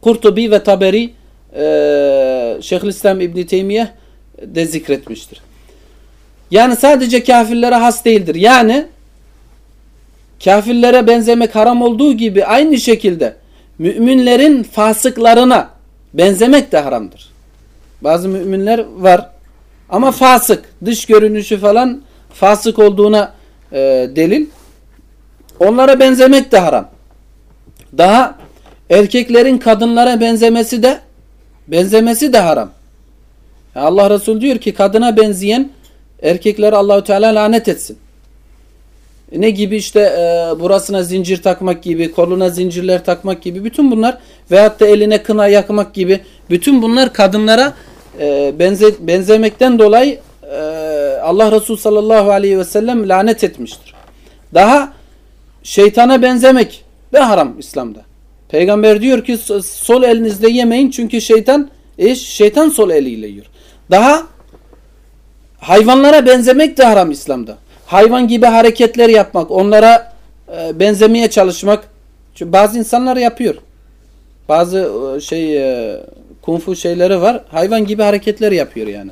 Kurtubi ve Taberi e, Şeyhülislam İbni Teymiye de zikretmiştir. Yani sadece kafirlere has değildir. Yani kafirlere benzemek haram olduğu gibi aynı şekilde müminlerin fasıklarına benzemek de haramdır. Bazı müminler var ama fasık, dış görünüşü falan fasık olduğuna e, delil. Onlara benzemek de haram. Daha erkeklerin kadınlara benzemesi de benzemesi de haram. Allah Resulü diyor ki kadına benzeyen erkekleri Allahü Teala lanet etsin. Ne gibi işte e, burasına zincir takmak gibi, koluna zincirler takmak gibi bütün bunlar veyahut da eline kına yakmak gibi bütün bunlar kadınlara e, benze, benzemekten dolayı e, Allah Resulü sallallahu aleyhi ve sellem lanet etmiştir. Daha şeytana benzemek de haram İslam'da. Peygamber diyor ki sol elinizle yemeyin çünkü şeytan eş şeytan sol eliyle yiyor. Daha hayvanlara benzemek de haram İslam'da. Hayvan gibi hareketler yapmak, onlara e, benzemeye çalışmak. Çünkü bazı insanlar yapıyor. Bazı e, şey e, kung fu şeyleri var. Hayvan gibi hareketler yapıyor yani.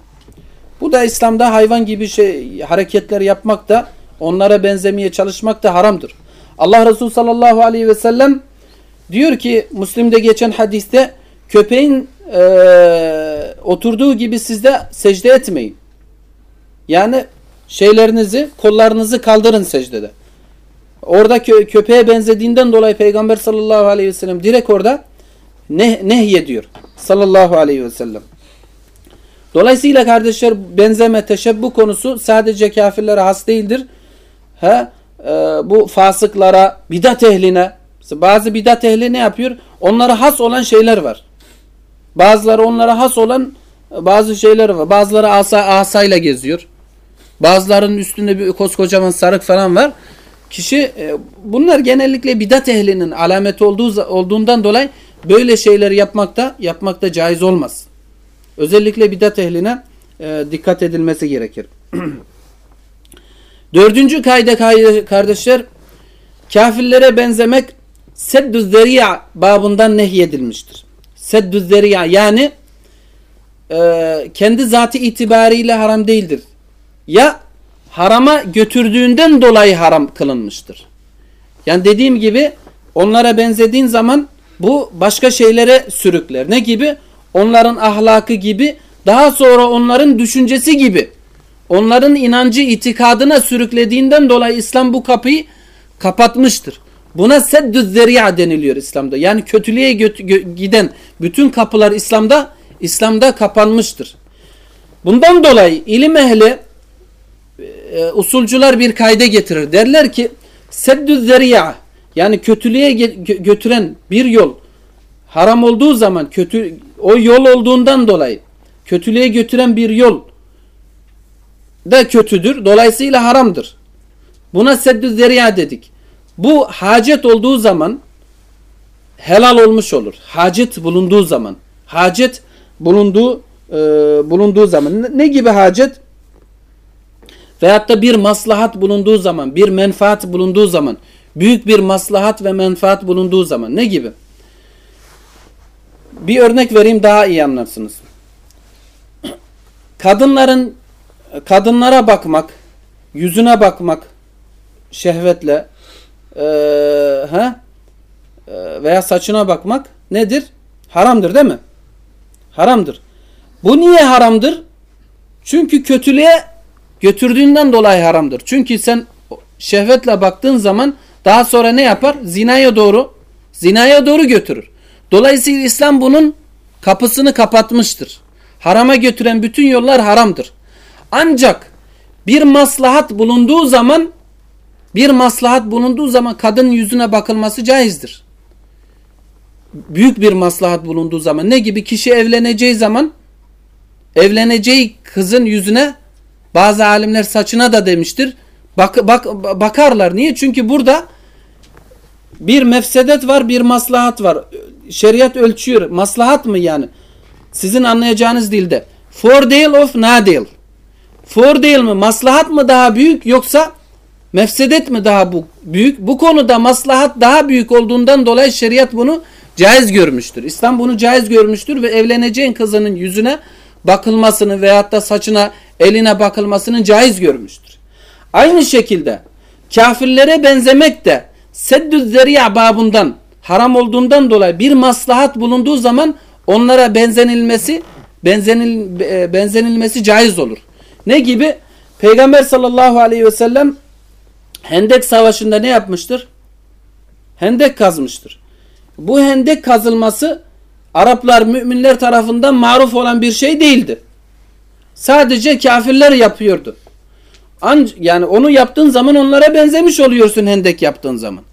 Bu da İslam'da hayvan gibi şey hareketler yapmak da onlara benzemeye çalışmak da haramdır. Allah Resulü sallallahu aleyhi ve sellem diyor ki Müslim'de geçen hadiste köpeğin e, oturduğu gibi siz de secde etmeyin. Yani şeylerinizi, kollarınızı kaldırın secdede. Orada kö köpeğe benzediğinden dolayı Peygamber sallallahu aleyhi ve sellem direkt orada ne nehyediyor. Sallallahu aleyhi ve sellem. Dolayısıyla kardeşler benzeme, teşebbu konusu sadece kafirlere has değildir. He, e, bu fasıklara, bidat ehline, bazı bidat ehli ne yapıyor? Onlara has olan şeyler var. Bazıları onlara has olan bazı şeyler var. Bazıları asa, asayla geziyor. Bazılarının üstünde bir koskocaman sarık falan var. Kişi e, bunlar genellikle bidat ehlinin alameti olduğu olduğundan dolayı böyle şeyleri yapmakta yapmakta caiz olmaz. Özellikle bidat ehline e, dikkat edilmesi gerekir. (clears throat) Dördüncü kayda kardeşler kafirlere benzemek seddü zeriya babından nehyedilmiştir. Seddü zeriya yani e, kendi zatı itibariyle haram değildir. Ya harama götürdüğünden dolayı haram kılınmıştır. Yani dediğim gibi onlara benzediğin zaman bu başka şeylere sürükler. Ne gibi? Onların ahlakı gibi daha sonra onların düşüncesi gibi onların inancı itikadına sürüklediğinden dolayı İslam bu kapıyı kapatmıştır. Buna seddü zeri'a deniliyor İslam'da. Yani kötülüğe giden bütün kapılar İslam'da İslam'da kapanmıştır. Bundan dolayı ilim ehli e, usulcular bir kayda getirir. Derler ki seddü zeri'a yani kötülüğe götüren bir yol haram olduğu zaman kötü o yol olduğundan dolayı kötülüğe götüren bir yol da kötüdür. Dolayısıyla haramdır. Buna seddü zeri'a dedik. Bu hacet olduğu zaman helal olmuş olur. Hacet bulunduğu zaman. Hacet bulunduğu e, bulunduğu zaman. Ne gibi hacet? Veyahut da bir maslahat bulunduğu zaman, bir menfaat bulunduğu zaman, büyük bir maslahat ve menfaat bulunduğu zaman ne gibi? Bir örnek vereyim daha iyi anlarsınız. Kadınların kadınlara bakmak, yüzüne bakmak şehvetle e, ha, e, veya saçına bakmak nedir? Haramdır değil mi? Haramdır. Bu niye haramdır? Çünkü kötülüğe götürdüğünden dolayı haramdır. Çünkü sen şehvetle baktığın zaman daha sonra ne yapar? Zinaya doğru zinaya doğru götürür. Dolayısıyla İslam bunun kapısını kapatmıştır. Harama götüren bütün yollar haramdır. Ancak bir maslahat bulunduğu zaman bir maslahat bulunduğu zaman kadın yüzüne bakılması caizdir. Büyük bir maslahat bulunduğu zaman ne gibi kişi evleneceği zaman evleneceği kızın yüzüne bazı alimler saçına da demiştir. Bak, bak, bakarlar. Niye? Çünkü burada bir mefsedet var, bir maslahat var. Şeriat ölçüyor. Maslahat mı yani? Sizin anlayacağınız dilde. For deal of na deal. For deal mi? Maslahat mı daha büyük yoksa mefsedet mi daha bu büyük? Bu konuda maslahat daha büyük olduğundan dolayı şeriat bunu caiz görmüştür. İslam bunu caiz görmüştür ve evleneceğin kızının yüzüne bakılmasını veyahut da saçına, eline bakılmasını caiz görmüştür. Aynı şekilde kafirlere benzemek de seddü zeriya babından haram olduğundan dolayı bir maslahat bulunduğu zaman onlara benzenilmesi benzenil, e, benzenilmesi caiz olur. Ne gibi? Peygamber sallallahu aleyhi ve sellem Hendek savaşında ne yapmıştır? Hendek kazmıştır. Bu hendek kazılması Araplar müminler tarafından maruf olan bir şey değildi. Sadece kafirler yapıyordu. An yani onu yaptığın zaman onlara benzemiş oluyorsun hendek yaptığın zaman.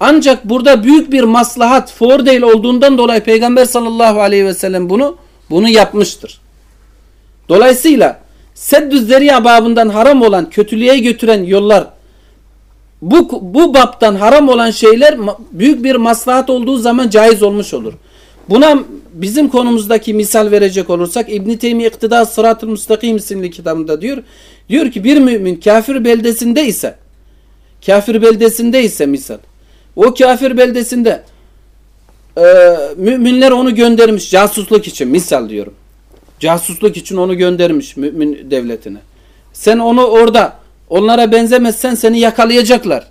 Ancak burada büyük bir maslahat for değil olduğundan dolayı Peygamber sallallahu aleyhi ve sellem bunu bunu yapmıştır. Dolayısıyla seddü zeriya babından haram olan kötülüğe götüren yollar bu, bu baptan haram olan şeyler büyük bir maslahat olduğu zaman caiz olmuş olur. Buna bizim konumuzdaki misal verecek olursak İbn Teymi İktida Sırat-ı Müstakim isimli kitabında diyor. Diyor ki bir mümin kafir beldesinde ise kafir beldesinde ise misal o kafir beldesinde e, müminler onu göndermiş casusluk için misal diyorum. Casusluk için onu göndermiş mümin devletine. Sen onu orada onlara benzemezsen seni yakalayacaklar.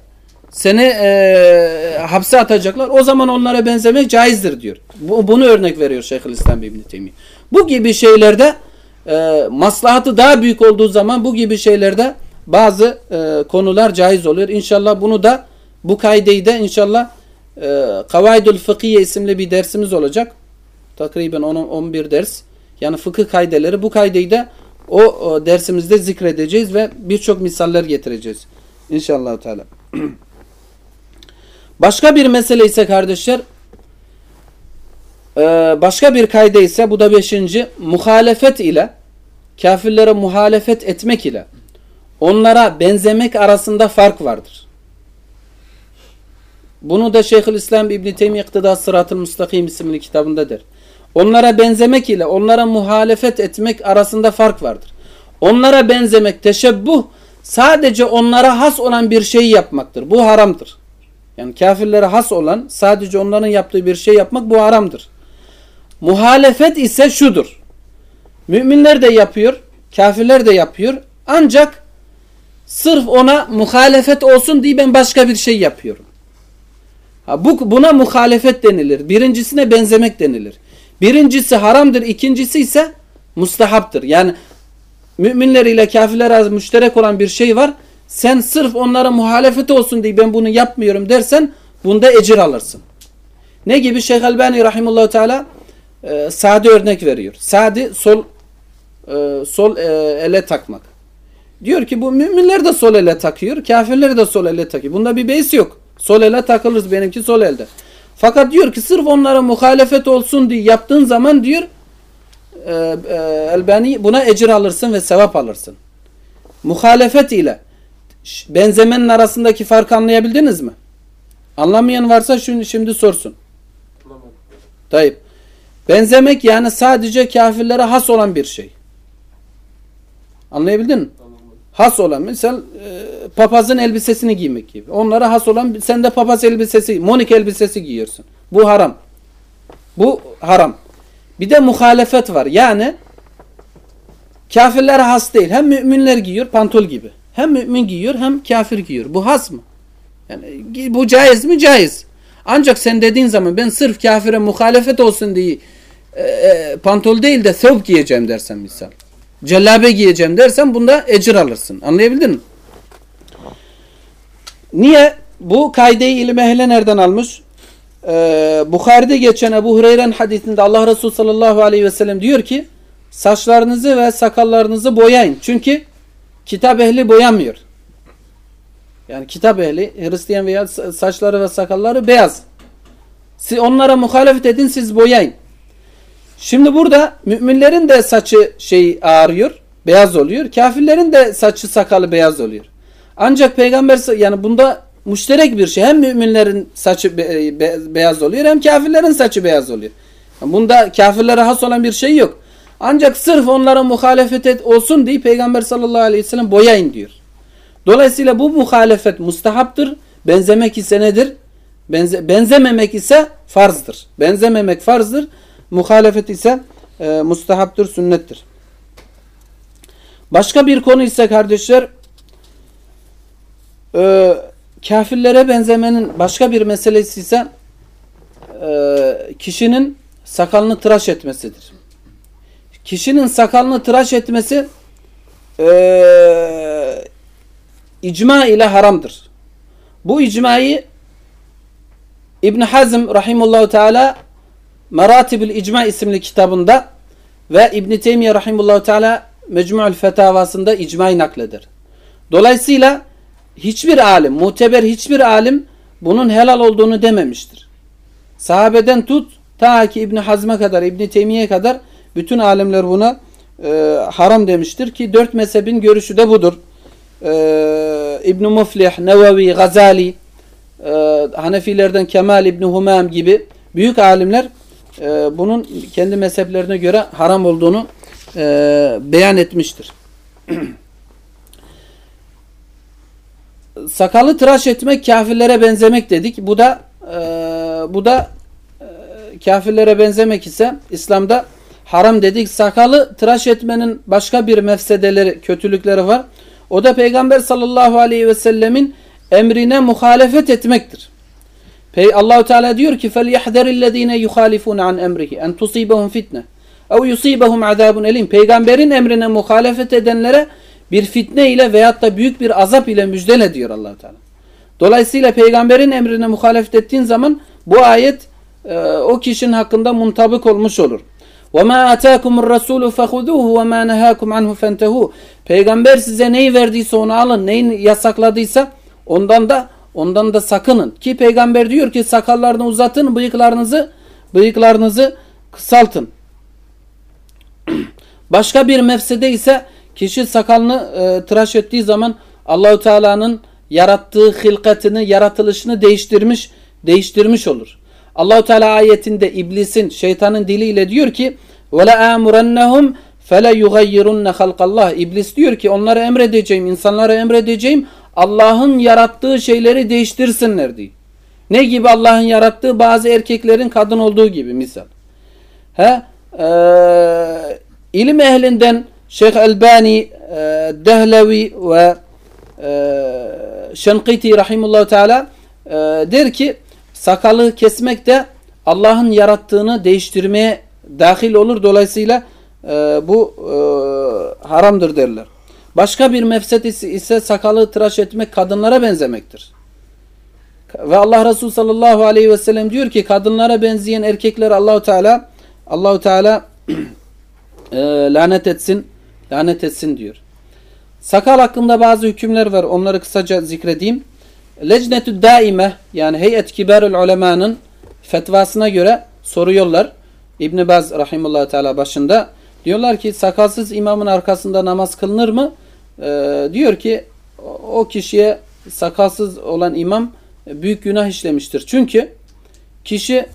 Seni e, hapse atacaklar. O zaman onlara benzemek caizdir diyor. Bu, bunu örnek veriyor Şeyhülislam İbn Teymi. Bu gibi şeylerde e, maslahatı daha büyük olduğu zaman bu gibi şeylerde bazı e, konular caiz oluyor. İnşallah bunu da bu kaydeyi de inşallah e, Kavaidul Fıkhiye isimli bir dersimiz olacak. Takriben 10-11 ders. Yani fıkıh kaydeleri. Bu kaydeyi de o, o dersimizde zikredeceğiz ve birçok misaller getireceğiz. İnşallah Teala. (clears throat) Başka bir mesele ise kardeşler başka bir kayde ise bu da beşinci muhalefet ile kafirlere muhalefet etmek ile onlara benzemek arasında fark vardır. Bunu da Şeyhülislam İbn Teymi İktida Sırat-ı Müstakim isimli kitabında der. Onlara benzemek ile onlara muhalefet etmek arasında fark vardır. Onlara benzemek, teşebbuh sadece onlara has olan bir şey yapmaktır. Bu haramdır. Yani kafirlere has olan sadece onların yaptığı bir şey yapmak bu haramdır. Muhalefet ise şudur. Müminler de yapıyor, kafirler de yapıyor. Ancak sırf ona muhalefet olsun diye ben başka bir şey yapıyorum. Ha, bu, buna muhalefet denilir. Birincisine benzemek denilir. Birincisi haramdır, ikincisi ise mustahaptır. Yani müminler ile kafirler arasında müşterek olan bir şey var. Sen sırf onlara muhalefet olsun diye ben bunu yapmıyorum dersen bunda ecir alırsın. Ne gibi Şeyh Albani rahimullahu teala e, sade örnek veriyor. Sade sol e, sol e, ele takmak. Diyor ki bu müminler de sol ele takıyor, kafirler de sol ele takıyor. Bunda bir beis yok. Sol ele takılırız benimki sol elde. Fakat diyor ki sırf onlara muhalefet olsun diye yaptığın zaman diyor e, e, Elbani buna ecir alırsın ve sevap alırsın. Muhalefet ile benzemenin arasındaki farkı anlayabildiniz mi? Anlamayan varsa şimdi, şimdi sorsun. Tayyip. Benzemek yani sadece kafirlere has olan bir şey. Anlayabildin mi? Has olan mesela e, papazın elbisesini giymek gibi. Onlara has olan sen de papaz elbisesi, monik elbisesi giyiyorsun. Bu haram. Bu haram. Bir de muhalefet var. Yani kafirlere has değil. Hem müminler giyiyor pantol gibi. Hem mümin giyiyor hem kafir giyiyor. Bu has mı? Yani bu caiz mi? Caiz. Ancak sen dediğin zaman ben sırf kafire muhalefet olsun diye e, e, pantol değil de thöb giyeceğim dersen misal. Cellabe giyeceğim dersen bunda ecir alırsın. Anlayabildin mi? Niye? Bu kaydeyi ilim ehle nereden almış? Ee, Bukhari'de geçen Ebu Hureyre'nin hadisinde Allah Resulü sallallahu aleyhi ve sellem diyor ki saçlarınızı ve sakallarınızı boyayın. Çünkü kitap ehli boyamıyor. Yani kitap ehli Hristiyan veya saçları ve sakalları beyaz. Siz onlara muhalefet edin siz boyayın. Şimdi burada müminlerin de saçı şey ağrıyor, beyaz oluyor. Kafirlerin de saçı sakalı beyaz oluyor. Ancak peygamber yani bunda müşterek bir şey. Hem müminlerin saçı be, be, beyaz oluyor hem kafirlerin saçı beyaz oluyor. Bunda kafirlere has olan bir şey yok. Ancak sırf onlara muhalefet et olsun diye Peygamber sallallahu aleyhi ve sellem boyayın diyor. Dolayısıyla bu muhalefet mustahaptır. Benzemek ise nedir? Benze, benzememek ise farzdır. Benzememek farzdır. Muhalefet ise e, mustahaptır, sünnettir. Başka bir konu ise kardeşler e, kafirlere benzemenin başka bir meselesi ise e, kişinin sakalını tıraş etmesidir. Kişinin sakalını tıraş etmesi e, icma ile haramdır. Bu icmayı İbn Hazm rahimullahu teala Meratibül İcma isimli kitabında ve İbn Teymiyye rahimullahu teala Mecmu'ül Fetavasında icmayı nakleder. Dolayısıyla hiçbir alim, muteber hiçbir alim bunun helal olduğunu dememiştir. Sahabeden tut ta ki İbn Hazm'e kadar, İbn Teymiye kadar bütün alimler buna e, haram demiştir ki dört mezhebin görüşü de budur. E, İbn Muflih, Nevevi, Gazali, e, Hanefilerden Kemal İbn Humam gibi büyük alimler e, bunun kendi mezheplerine göre haram olduğunu e, beyan etmiştir. (clears throat) Sakalı tıraş etmek kafirlere benzemek dedik. Bu da e, bu da e, kafirlere benzemek ise İslam'da haram dedik. Sakalı tıraş etmenin başka bir mefsedeleri, kötülükleri var. O da Peygamber sallallahu aleyhi ve sellemin emrine muhalefet etmektir. Pey Allahu Teala diyor ki: "Felyahdharillezine yuhalifun an emrihi en tusibahum fitne ev yusibahum azabun elim." Peygamberin emrine muhalefet edenlere bir fitne ile veyahut da büyük bir azap ile müjdele diyor Allahu Teala. Dolayısıyla peygamberin emrine muhalefet ettiğin zaman bu ayet e, o kişinin hakkında muntabık olmuş olur. وَمَا أَتَاكُمُ الرَّسُولُ فَخُذُوهُ وَمَا نَهَاكُمْ عَنْهُ فَانْتَهُ Peygamber size neyi verdiyse onu alın, neyi yasakladıysa ondan da ondan da sakının. Ki peygamber diyor ki sakallarını uzatın, bıyıklarınızı bıyıklarınızı kısaltın. (clears throat) Başka bir mefsede ise kişi sakalını e, tıraş ettiği zaman Allahu Teala'nın yarattığı hilkatını, yaratılışını değiştirmiş, değiştirmiş olur. Allahu Teala ayetinde iblisin, şeytanın diliyle diyor ki: "Ve la amurannahum fele yughayyirunne halqallah." İblis diyor ki onlara emredeceğim, insanlara emredeceğim Allah'ın yarattığı şeyleri değiştirsinler diye. Ne gibi Allah'ın yarattığı bazı erkeklerin kadın olduğu gibi misal. He? Ee, ilim ehlinden Şeyh Elbani, e, Dehlevi ve e, Şenkiti rahimullahu teala e, der ki sakalı kesmek de Allah'ın yarattığını değiştirmeye dahil olur. Dolayısıyla e, bu e, haramdır derler. Başka bir mefset ise sakalı tıraş etmek kadınlara benzemektir. Ve Allah Resulü sallallahu aleyhi ve sellem diyor ki kadınlara benzeyen erkekler Allahu Teala Allahu Teala e, lanet etsin, lanet etsin diyor. Sakal hakkında bazı hükümler var. Onları kısaca zikredeyim. Lecnetü daime yani heyet kibarul ulemanın fetvasına göre soruyorlar. İbn Baz rahimullah teala başında diyorlar ki sakalsız imamın arkasında namaz kılınır mı? Ee, diyor ki o kişiye sakalsız olan imam büyük günah işlemiştir. Çünkü kişi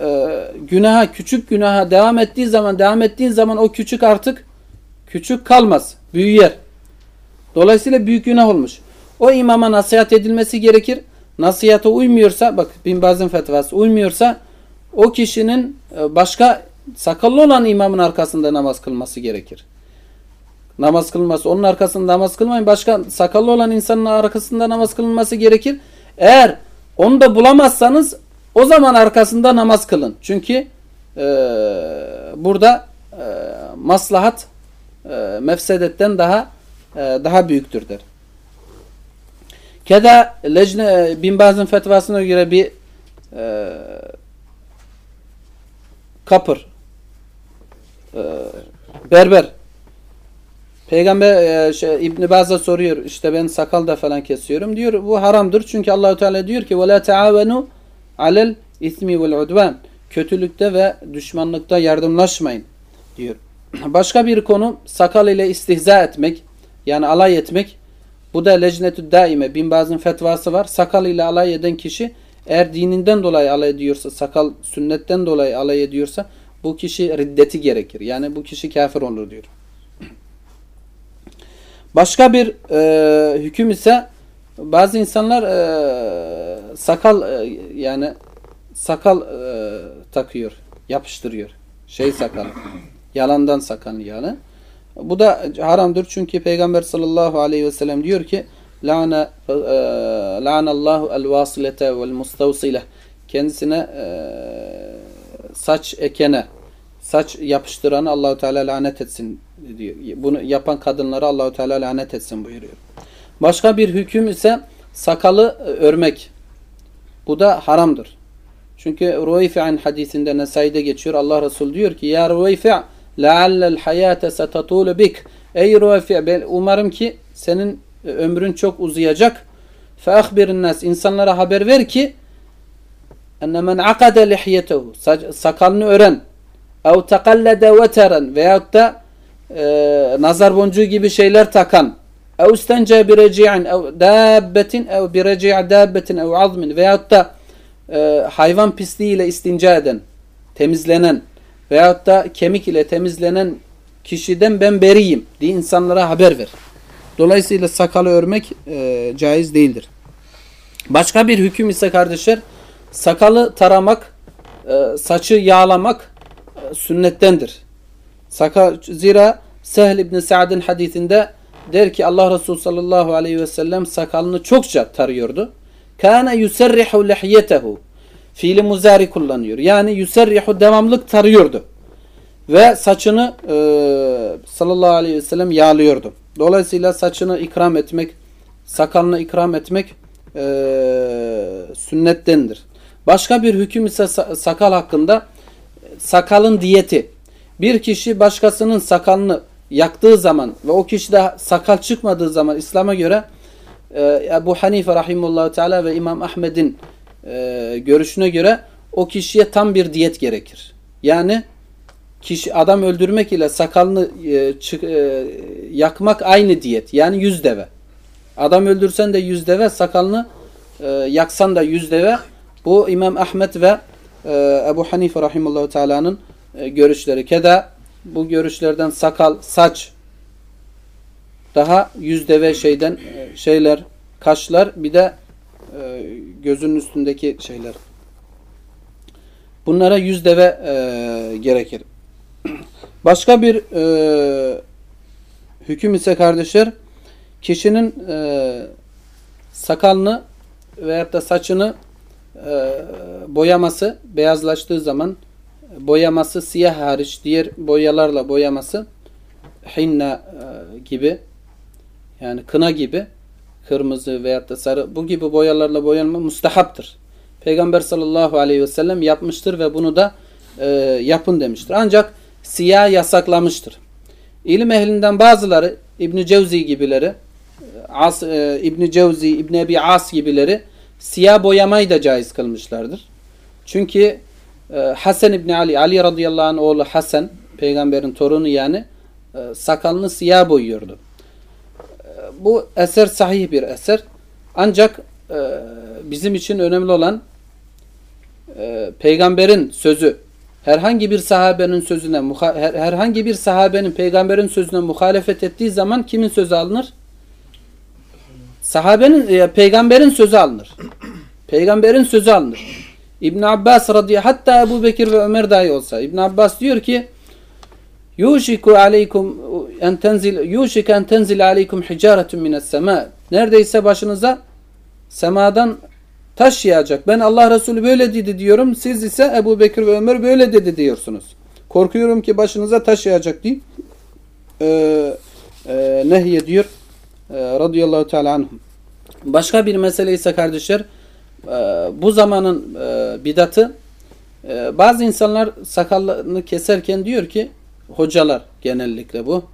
e, günaha, küçük günaha devam ettiği zaman, devam ettiğin zaman o küçük artık küçük kalmaz, büyüyer. Dolayısıyla büyük günah olmuş. O imama nasihat edilmesi gerekir. Nasihata uymuyorsa, bak bin bazın fetvası uymuyorsa o kişinin e, başka sakallı olan imamın arkasında namaz kılması gerekir. Namaz kılması, onun arkasında namaz kılmayın. Başka sakallı olan insanın arkasında namaz kılınması gerekir. Eğer onu da bulamazsanız o zaman arkasında namaz kılın. Çünkü e, burada e, maslahat e, mefsedetten daha e, daha büyüktür der. Keda Lecne Bin Baz'ın fetvasına göre bir e, kapır e, berber Peygamber e, şey, İbn Baz'a soruyor işte ben sakal da falan kesiyorum diyor bu haramdır çünkü Allahu Teala diyor ki ve la taavenu alel ismi vel udvan kötülükte ve düşmanlıkta yardımlaşmayın diyor. (clears throat) Başka bir konu sakal ile istihza etmek yani alay etmek. Bu da lecnetü daime bin bazın fetvası var. Sakal ile alay eden kişi eğer dininden dolayı alay ediyorsa, sakal sünnetten dolayı alay ediyorsa bu kişi riddeti gerekir. Yani bu kişi kafir olur diyor. Başka bir e, hüküm ise bazı insanlar e, sakal e, yani sakal e, takıyor, yapıştırıyor. Şey sakal. Yalandan sakal yani. Bu da haramdır çünkü Peygamber sallallahu aleyhi ve sellem diyor ki La'na e, la'nallahu el-vasilete vel-mustavsile kendisine e, saç ekene saç yapıştıranı Allahu Teala lanet etsin diyor. Bunu yapan kadınlara Allahu Teala lanet etsin buyuruyor. Başka bir hüküm ise sakalı örmek. Bu da haramdır. Çünkü Ruveyfi'nin hadisinde Nesai'de geçiyor. Allah Resulü diyor ki Ya Ruveyfi' leallel hayate setatulu bik. Ey Ruveyfi' ben umarım ki senin ömrün çok uzayacak. Ahbirin nas. insanlara haber ver ki enne men akade lihyetehu. Sakalını ören ev tekallede veteren veyahut da e, nazar boncuğu gibi şeyler takan ev istence bireci'in ev dabbetin ev bireci' dabbetin ev azmin veyahut da e, hayvan pisliğiyle istinca eden temizlenen veyahut da kemik ile temizlenen kişiden ben beriyim diye insanlara haber ver. Dolayısıyla sakalı örmek e, caiz değildir. Başka bir hüküm ise kardeşler sakalı taramak, e, saçı yağlamak sünnettendir. Sakal, zira Sehl İbni Sa'd'ın hadisinde der ki Allah Resulü sallallahu aleyhi ve sellem sakalını çokça tarıyordu. Kana yuserrihu lihyetehu. Fiili muzari kullanıyor. Yani yuserrihu devamlık tarıyordu. Ve saçını e, sallallahu aleyhi ve sellem yağlıyordu. Dolayısıyla saçını ikram etmek, sakalını ikram etmek e, sünnettendir. Başka bir hüküm ise sakal hakkında sakalın diyeti. Bir kişi başkasının sakalını yaktığı zaman ve o kişide sakal çıkmadığı zaman İslam'a göre e, Ebu Hanife rahimullahu teala ve İmam Ahmed'in e, görüşüne göre o kişiye tam bir diyet gerekir. Yani kişi adam öldürmek ile sakalını e, çık, e, yakmak aynı diyet. Yani yüz deve. Adam öldürsen de yüz deve, sakalını e, yaksan da yüz deve. Bu İmam Ahmet ve e, Ebu Hanife rahimullahu teala'nın e, görüşleri. Keda bu görüşlerden sakal, saç daha yüzde ve şeyden e, şeyler, kaşlar bir de e, gözünün üstündeki şeyler. Bunlara yüz deve e, gerekir. (clears throat) Başka bir e, hüküm ise kardeşler kişinin e, sakalını veyahut da saçını e, boyaması beyazlaştığı zaman boyaması siyah hariç diğer boyalarla boyaması hinna e, gibi yani kına gibi kırmızı veyahut da sarı bu gibi boyalarla boyanma mustahaptır. Peygamber sallallahu aleyhi ve sellem yapmıştır ve bunu da e, yapın demiştir. Ancak siyah yasaklamıştır. İlim ehlinden bazıları İbn Cevzi gibileri As, e, İbn Cevzi, İbn Ebi As gibileri siyah boyamayı da caiz kılmışlardır. Çünkü e, Hasan İbni Ali, Ali radıyallahu anh oğlu Hasan, peygamberin torunu yani, e, sakalını siyah boyuyordu. Bu eser sahih bir eser. Ancak e, bizim için önemli olan e, peygamberin sözü, herhangi bir sahabenin sözüne, her, herhangi bir sahabenin peygamberin sözüne muhalefet ettiği zaman kimin sözü alınır? Sahabenin, e, peygamberin sözü alınır. Peygamberin sözü alınır. İbn Abbas radıyallahu hatta Ebu Bekir ve Ömer dahi olsa İbn Abbas diyor ki Yuşiku aleykum en tenzil yuşik en tenzil aleykum hicaretun mines sema. Neredeyse başınıza semadan taş yağacak. Ben Allah Resulü böyle dedi diyorum. Siz ise Ebu Bekir ve Ömer böyle dedi diyorsunuz. Korkuyorum ki başınıza taş yağacak diye e, e, nehyediyor e, radıyallahu teala anhum. Başka bir mesele ise kardeşler e, bu zamanın e, bidatı e, bazı insanlar sakallarını keserken diyor ki hocalar genellikle bu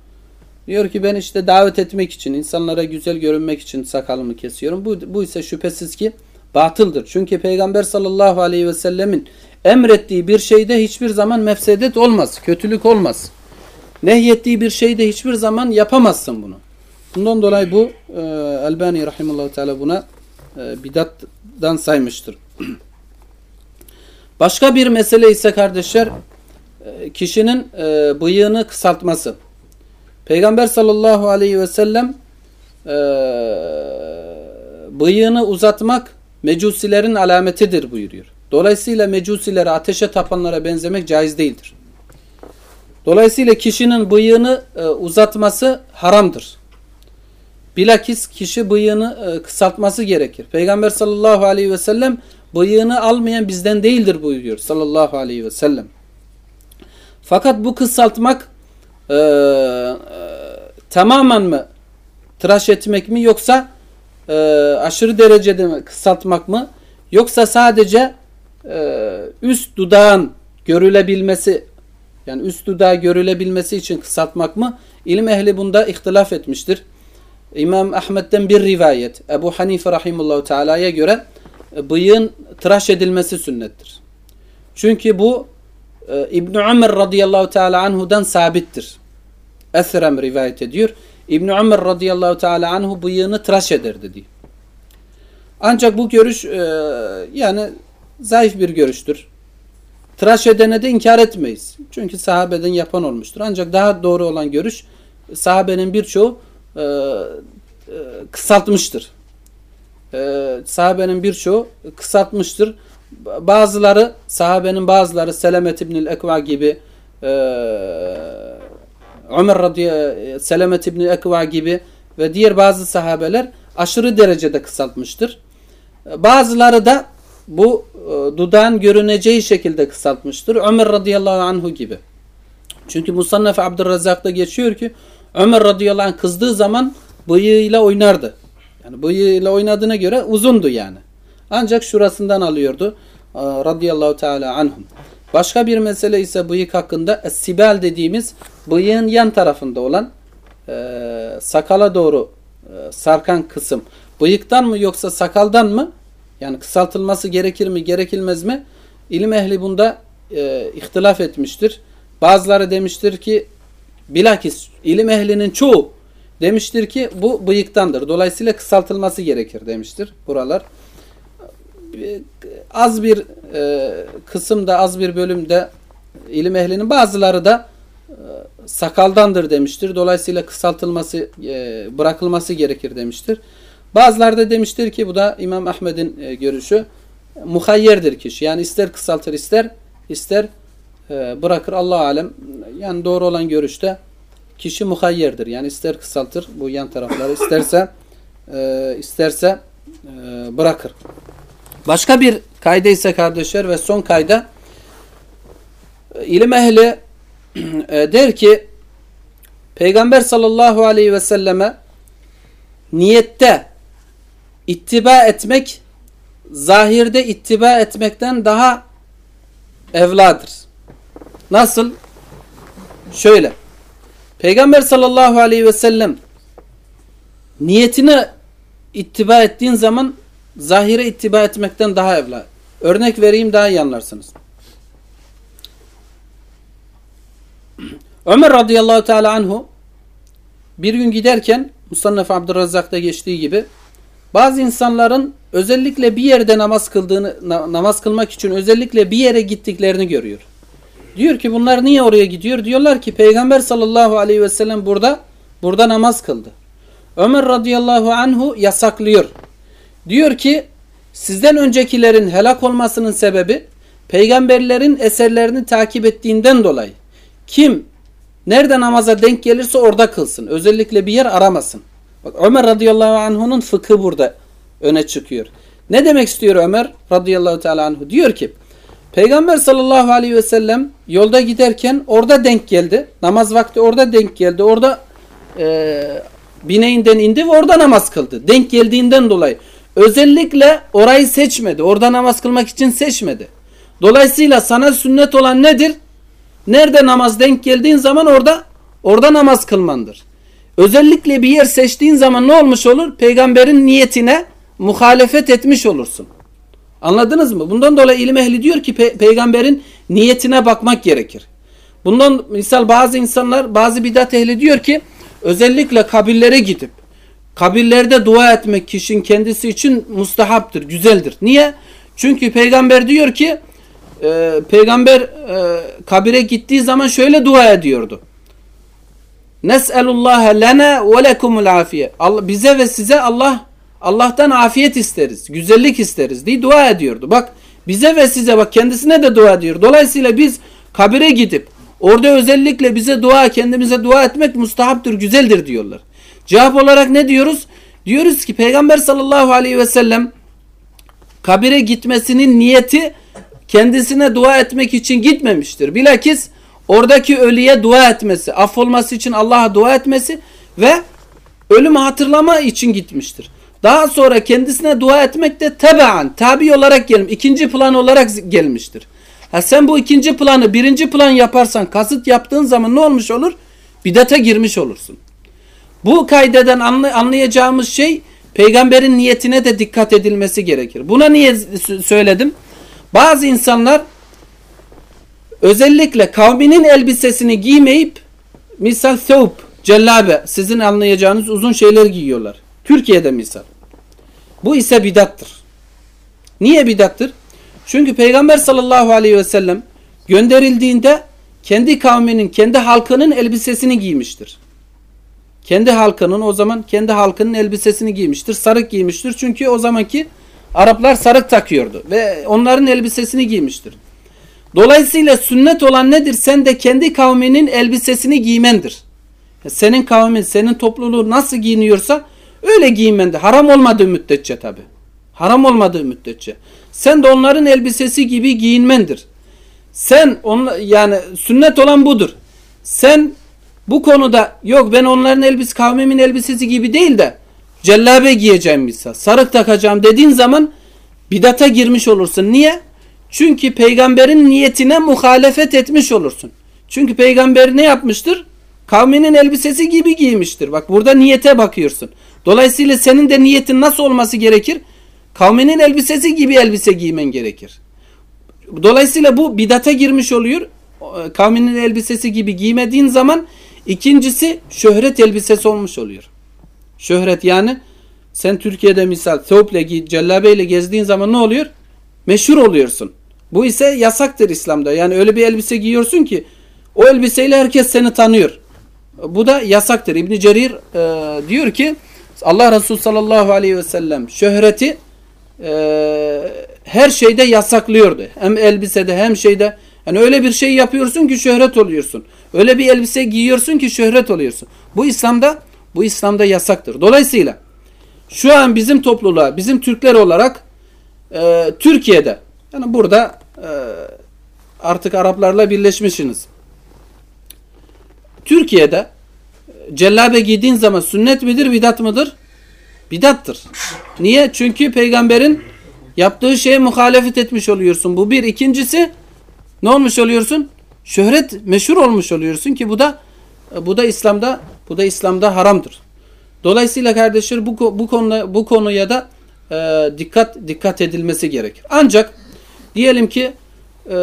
diyor ki ben işte davet etmek için insanlara güzel görünmek için sakalımı kesiyorum. Bu, bu ise şüphesiz ki batıldır. Çünkü Peygamber sallallahu aleyhi ve sellemin emrettiği bir şeyde hiçbir zaman mefsedet olmaz, kötülük olmaz. Nehyettiği bir şeyde hiçbir zaman yapamazsın bunu. Bundan dolayı bu e, Albani rahimullahu teala buna e, bidattan saymıştır. (clears throat) Başka bir mesele ise kardeşler kişinin e, bıyığını kısaltması. Peygamber sallallahu aleyhi ve sellem e, bıyığını uzatmak mecusilerin alametidir buyuruyor. Dolayısıyla mecusilere, ateşe tapanlara benzemek caiz değildir. Dolayısıyla kişinin bıyığını e, uzatması haramdır. Bilakis kişi bıyığını e, kısaltması gerekir. Peygamber sallallahu aleyhi ve sellem bıyığını almayan bizden değildir buyuruyor sallallahu aleyhi ve sellem. Fakat bu kısaltmak e, e, tamamen mı tıraş etmek mi yoksa e, aşırı derecede mi kısaltmak mı yoksa sadece e, üst dudağın görülebilmesi yani üst dudağı görülebilmesi için kısaltmak mı? İlim ehli bunda ihtilaf etmiştir. İmam Ahmet'ten bir rivayet Ebu Hanife rahimullahu teala'ya göre e, bıyığın tıraş edilmesi sünnettir. Çünkü bu e, İbn Ömer radıyallahu teala anhu'dan sabittir. Esrem rivayet ediyor. İbn Ömer radıyallahu teala anhu bıyığını tıraş ederdi diyor. Ancak bu görüş e, yani zayıf bir görüştür. Tıraş edene de inkar etmeyiz. Çünkü sahabeden yapan olmuştur. Ancak daha doğru olan görüş sahabenin birçoğu e, e, kısaltmıştır. E, sahabenin birçoğu kısaltmıştır. Bazıları sahabenin bazıları Selamet İbnül Ekva gibi e, Ömer radıyallahu Selamet İbnül Ekva gibi ve diğer bazı sahabeler aşırı derecede kısaltmıştır. Bazıları da bu e, dudağın görüneceği şekilde kısaltmıştır. Ömer radıyallahu anhu gibi. Çünkü Musannef Abdurrazzak'ta geçiyor ki Ömer radıyallahu anh kızdığı zaman bıyığıyla oynardı. Yani bıyığıyla oynadığına göre uzundu yani. Ancak şurasından alıyordu radıyallahu teala anhum. Başka bir mesele ise bıyık hakkında sibel dediğimiz bıyığın yan tarafında olan e, sakala doğru e, sarkan kısım. Bıyıktan mı yoksa sakaldan mı? Yani kısaltılması gerekir mi gerekilmez mi? İlim ehli bunda e, ihtilaf etmiştir. Bazıları demiştir ki bilakis ilim ehlinin çoğu demiştir ki bu bıyıktandır. Dolayısıyla kısaltılması gerekir demiştir buralar. Az bir e, kısımda az bir bölümde ilim ehlinin bazıları da e, sakaldandır demiştir. Dolayısıyla kısaltılması e, bırakılması gerekir demiştir. Bazıları da demiştir ki bu da İmam Ahmed'in e, görüşü muhayyerdir kişi. Yani ister kısaltır ister ister e, bırakır Allah alem. Yani doğru olan görüşte kişi muhayyerdir. Yani ister kısaltır bu yan tarafları isterse e, isterse e, bırakır. Başka bir kayda ise kardeşler ve son kayda ilim ehli e, der ki Peygamber sallallahu aleyhi ve selleme niyette ittiba etmek zahirde ittiba etmekten daha evladır. Nasıl? Şöyle. Peygamber sallallahu aleyhi ve sellem niyetine ittiba ettiğin zaman zahire ittiba etmekten daha evla. Örnek vereyim daha iyi anlarsınız. Ömer radıyallahu teala anhu bir gün giderken Musannef Abdurrazzak'ta geçtiği gibi bazı insanların özellikle bir yerde namaz kıldığını namaz kılmak için özellikle bir yere gittiklerini görüyor. Diyor ki bunlar niye oraya gidiyor? Diyorlar ki Peygamber sallallahu aleyhi ve sellem burada burada namaz kıldı. Ömer radıyallahu anhu yasaklıyor. Diyor ki sizden öncekilerin helak olmasının sebebi peygamberlerin eserlerini takip ettiğinden dolayı. Kim nerede namaza denk gelirse orada kılsın. Özellikle bir yer aramasın. Bak Ömer radıyallahu anh'unun fıkı burada öne çıkıyor. Ne demek istiyor Ömer radıyallahu teala anhu? Diyor ki Peygamber sallallahu aleyhi ve sellem yolda giderken orada denk geldi. Namaz vakti orada denk geldi. Orada e, bineğinden indi ve orada namaz kıldı. Denk geldiğinden dolayı. Özellikle orayı seçmedi. Orada namaz kılmak için seçmedi. Dolayısıyla sana sünnet olan nedir? Nerede namaz denk geldiğin zaman orada orada namaz kılmandır. Özellikle bir yer seçtiğin zaman ne olmuş olur? Peygamberin niyetine muhalefet etmiş olursun. Anladınız mı? Bundan dolayı ilim ehli diyor ki pe peygamberin niyetine bakmak gerekir. Bundan misal bazı insanlar bazı bidat ehli diyor ki özellikle kabirlere gidip kabirlerde dua etmek kişinin kendisi için mustahaptır, güzeldir. Niye? Çünkü peygamber diyor ki e, peygamber e, kabire gittiği zaman şöyle dua ediyordu. Nes'elullaha lena ve lekumul afiye. Bize ve size Allah Allah'tan afiyet isteriz, güzellik isteriz diye dua ediyordu. Bak bize ve size bak kendisine de dua ediyor. Dolayısıyla biz kabire gidip orada özellikle bize dua, kendimize dua etmek mustahaptır, güzeldir diyorlar. Cevap olarak ne diyoruz? Diyoruz ki Peygamber sallallahu aleyhi ve sellem kabire gitmesinin niyeti kendisine dua etmek için gitmemiştir. Bilakis oradaki ölüye dua etmesi, affolması için Allah'a dua etmesi ve ölümü hatırlama için gitmiştir. Daha sonra kendisine dua etmek de tebaan, tabi olarak gelmiş, ikinci plan olarak gelmiştir. Ha sen bu ikinci planı birinci plan yaparsan, kasıt yaptığın zaman ne olmuş olur? Bidate girmiş olursun. Bu kaydeden anlayacağımız şey peygamberin niyetine de dikkat edilmesi gerekir. Buna niye söyledim? Bazı insanlar özellikle kavminin elbisesini giymeyip misal thawb, cellabe sizin anlayacağınız uzun şeyler giyiyorlar. Türkiye'de misal. Bu ise bidattır. Niye bidattır? Çünkü Peygamber sallallahu aleyhi ve sellem gönderildiğinde kendi kavminin, kendi halkının elbisesini giymiştir. Kendi halkının o zaman kendi halkının elbisesini giymiştir. Sarık giymiştir. Çünkü o zamanki Araplar sarık takıyordu ve onların elbisesini giymiştir. Dolayısıyla sünnet olan nedir? Sen de kendi kavminin elbisesini giymendir. Senin kavmin, senin topluluğu nasıl giyiniyorsa öyle giymendir. Haram olmadığı müddetçe tabi. Haram olmadığı müddetçe. Sen de onların elbisesi gibi giyinmendir. Sen on, yani sünnet olan budur. Sen bu konuda yok ben onların elbis kavmimin elbisesi gibi değil de cellabe giyeceğim misal. Sarık takacağım dediğin zaman bidata girmiş olursun. Niye? Çünkü peygamberin niyetine muhalefet etmiş olursun. Çünkü peygamber ne yapmıştır? Kavminin elbisesi gibi giymiştir. Bak burada niyete bakıyorsun. Dolayısıyla senin de niyetin nasıl olması gerekir? Kavminin elbisesi gibi elbise giymen gerekir. Dolayısıyla bu bidata girmiş oluyor. Kavminin elbisesi gibi giymediğin zaman ikincisi şöhret elbisesi olmuş oluyor. Şöhret yani sen Türkiye'de misal thawble, cellabeyle gezdiğin zaman ne oluyor? Meşhur oluyorsun. Bu ise yasaktır İslam'da. Yani öyle bir elbise giyiyorsun ki o elbiseyle herkes seni tanıyor. Bu da yasaktır. İbn Cerir e, diyor ki Allah Resulü sallallahu aleyhi ve sellem şöhreti e, her şeyde yasaklıyordu. Hem elbisede hem şeyde. Yani öyle bir şey yapıyorsun ki şöhret oluyorsun. Öyle bir elbise giyiyorsun ki şöhret oluyorsun. Bu İslam'da bu İslam'da yasaktır. Dolayısıyla şu an bizim topluluğa, bizim Türkler olarak e, Türkiye'de yani burada e, artık Araplarla birleşmişsiniz. Türkiye'de e, cellabe giydiğin zaman sünnet midir, bidat mıdır? Bidattır. Niye? Çünkü peygamberin yaptığı şeye muhalefet etmiş oluyorsun. Bu bir. ikincisi ne olmuş oluyorsun? Şöhret meşhur olmuş oluyorsun ki bu da bu da İslam'da bu da İslam'da haramdır. Dolayısıyla kardeşler bu bu konuya bu konuya da e, dikkat dikkat edilmesi gerekir. Ancak diyelim ki e,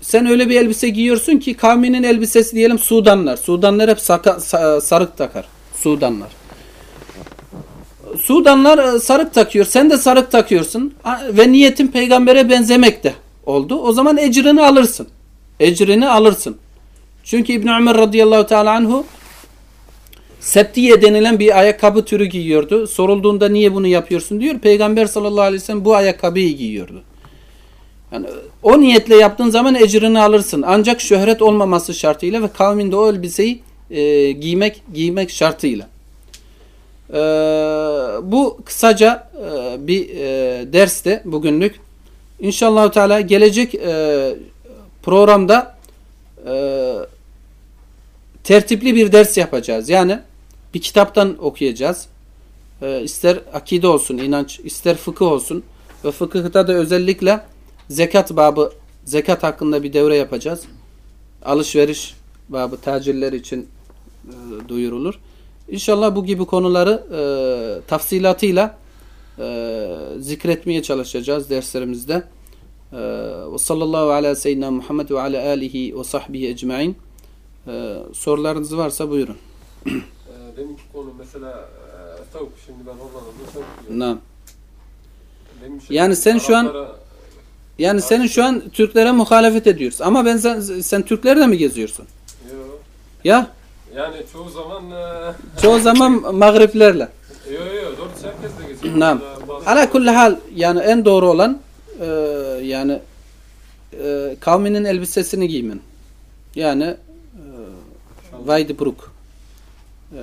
sen öyle bir elbise giyiyorsun ki kavminin elbisesi diyelim Sudanlar. Sudanlar hep saka, sarık takar. Sudanlar. Sudanlar e, sarık takıyor. Sen de sarık takıyorsun. Ve niyetin peygambere benzemek de oldu. O zaman ecrini alırsın. Ecrini alırsın. Çünkü İbn Ömer radıyallahu teala anhu septiye denilen bir ayakkabı türü giyiyordu. Sorulduğunda niye bunu yapıyorsun diyor. Peygamber sallallahu aleyhi ve sellem bu ayakkabıyı giyiyordu. Yani o niyetle yaptığın zaman ecrini alırsın. Ancak şöhret olmaması şartıyla ve kavminde o elbiseyi e, giymek giymek şartıyla. E, bu kısaca e, bir e, derste bugünlük. İnşallah Teala gelecek e, programda e, tertipli bir ders yapacağız. Yani bir kitaptan okuyacağız. E, ister akide olsun, inanç, ister fıkıh olsun. Ve fıkıhta da özellikle zekat babı, zekat hakkında bir devre yapacağız. Alışveriş babı tacirler için e, duyurulur. İnşallah bu gibi konuları e, tafsilatıyla e, zikretmeye çalışacağız derslerimizde. E, ve sallallahu ala seyyidina Muhammed ve ala alihi ve sahbihi ecmain. E, sorularınız varsa buyurun. Ee, Deminki konu mesela e, tavuk. Şimdi ben Hollanda'da tavuk yiyorum. Yani sen şu an- Yani senin şu an Türklere muhalefet ediyoruz. Ama ben sen, sen Türklerle mi geziyorsun? Yo. Ya Yani çoğu zaman e, çoğu zaman Mağriplerle. yo yo doğru herkes de. Mesela bazı- Ala kulli hal yani en doğru olan e, yani e, kavminin elbisesini giymen. Yani e, Weidebruk. E,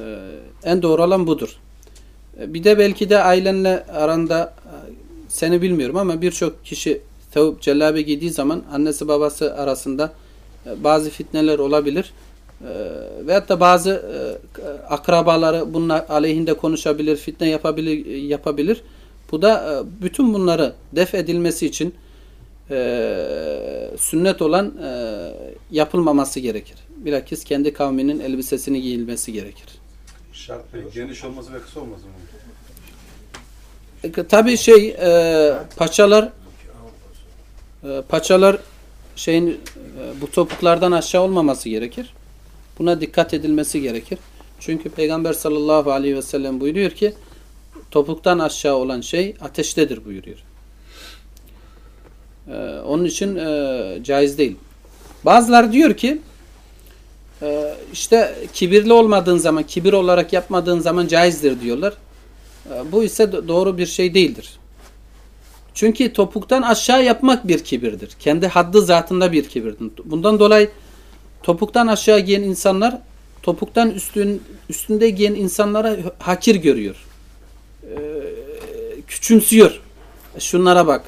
en doğru olan budur. E, bir de belki de ailenle aranda e, seni bilmiyorum ama birçok kişi tevb cellabe giydiği zaman annesi babası arasında e, bazı fitneler olabilir. E, veyahut da bazı e, akrabaları bunun aleyhinde konuşabilir, fitne yapabilir, yapabilir. Bu da e, bütün bunları def edilmesi için e, sünnet olan e, yapılmaması gerekir. Bilakis kendi kavminin elbisesini giyilmesi gerekir. Şart değil. Geniş olması ve kısa olması mı? E, Tabii şey e, paçalar e, paçalar şeyin e, bu topuklardan aşağı olmaması gerekir. Buna dikkat edilmesi gerekir. Çünkü Peygamber sallallahu aleyhi ve sellem buyuruyor ki topuktan aşağı olan şey ateştedir buyuruyor. E, onun için e, caiz değil. Bazıları diyor ki e, işte kibirli olmadığın zaman, kibir olarak yapmadığın zaman caizdir diyorlar. E, Bu ise do- doğru bir şey değildir. Çünkü topuktan aşağı yapmak bir kibirdir. Kendi haddi zatında bir kibirdir. Bundan dolayı topuktan aşağı giyen insanlar topuktan üstün, üstünde giyen insanlara hakir görüyor. E, küçümsüyor. Şunlara bak.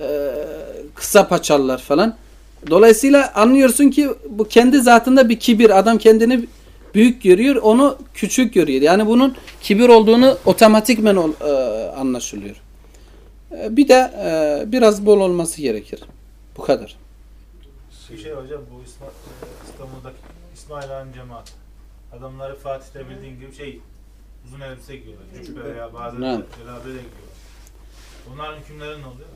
E, kısa paçalılar falan. Dolayısıyla anlıyorsun ki bu kendi zatında bir kibir. Adam kendini büyük görüyor, onu küçük görüyor. Yani bunun kibir olduğunu otomatikmen ol- e, anlaşılıyor. E, bir de e, biraz bol olması gerekir. Bu kadar. Şey hocam bu İsma, e, İstanbul'daki İsmail Han cemaat. Adamları Fatih'te bildiğin gibi şey uzun elbise giyiyorlar. Cübbe veya bazen Evet. celabe de giyiyorlar. Bunların hükümleri ne oluyor?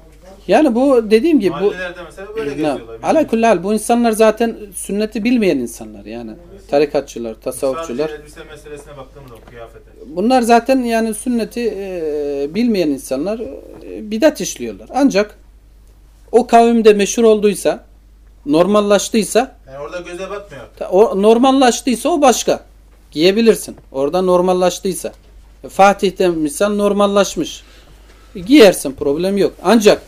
Yani bu dediğim gibi bu Mahallelerde mesela böyle Ne? geziyorlar. Ala kulli hal, bu insanlar zaten sünneti bilmeyen insanlar yani. Tarikatçılar, tasavvufçular. Sadece elbise meselesine baktığımızda o kıyafete. Bunlar zaten yani sünneti e, bilmeyen insanlar e, bidat işliyorlar. Ancak o kavimde meşhur olduysa, normallaştıysa, Yani orada göze batmıyor. o normallaştıysa o başka. Giyebilirsin. Orada normallaştıysa. Fatih'te misal normallaşmış. Giyersin problem yok. Ancak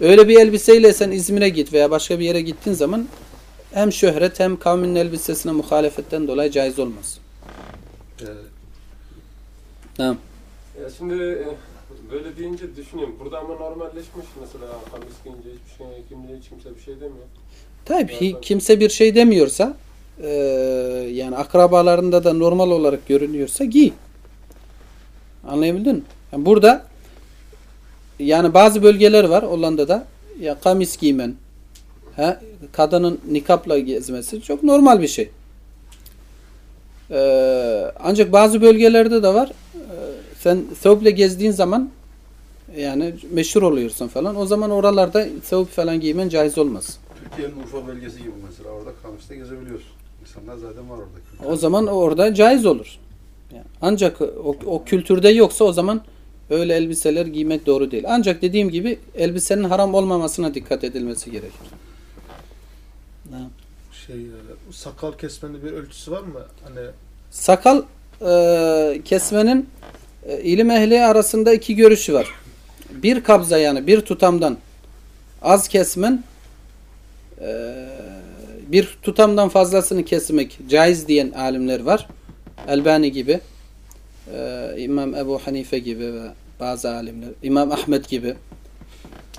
öyle bir elbiseyle sen İzmir'e git veya başka bir yere gittiğin zaman hem şöhret hem kavminin elbisesine muhalefetten dolayı caiz olmaz. Ee, Tamam. Ya şimdi e, böyle deyince düşünüyorum. Burada ama normalleşmiş mesela kamis giyince hiçbir şey kimliğe hiç kimse bir şey demiyor. Tabii kimse bir şey demiyorsa e, yani akrabalarında da normal olarak görünüyorsa giy. Anlayabildin mi? Yani burada yani bazı bölgeler var Hollanda'da ya kamis giymen ha, kadının nikapla gezmesi çok normal bir şey. Ee, ancak bazı bölgelerde de var e, sen thawb'le gezdiğin zaman yani meşhur oluyorsun falan o zaman oralarda thawb falan giymen caiz olmaz. Türkiye'nin Urfa bölgesi gibi mesela orada kamışta gezebiliyorsun. İnsanlar zaten var orada. O zaman orada caiz olur. Yani ancak o, o kültürde yoksa o zaman öyle elbiseler giymek doğru değil. Ancak dediğim gibi elbisenin haram olmamasına dikkat edilmesi gerekir. Şey, e, sakal kesmenin bir ölçüsü var mı? Hani Sakal e, kesmenin e, ilim ehli arasında iki görüşü var. Bir kabza yani bir tutamdan az kesmen bir tutamdan fazlasını kesmek caiz diyen alimler var. Elbani gibi, e, İmam Ebu Hanife gibi ve bazı alimler, İmam Ahmet gibi.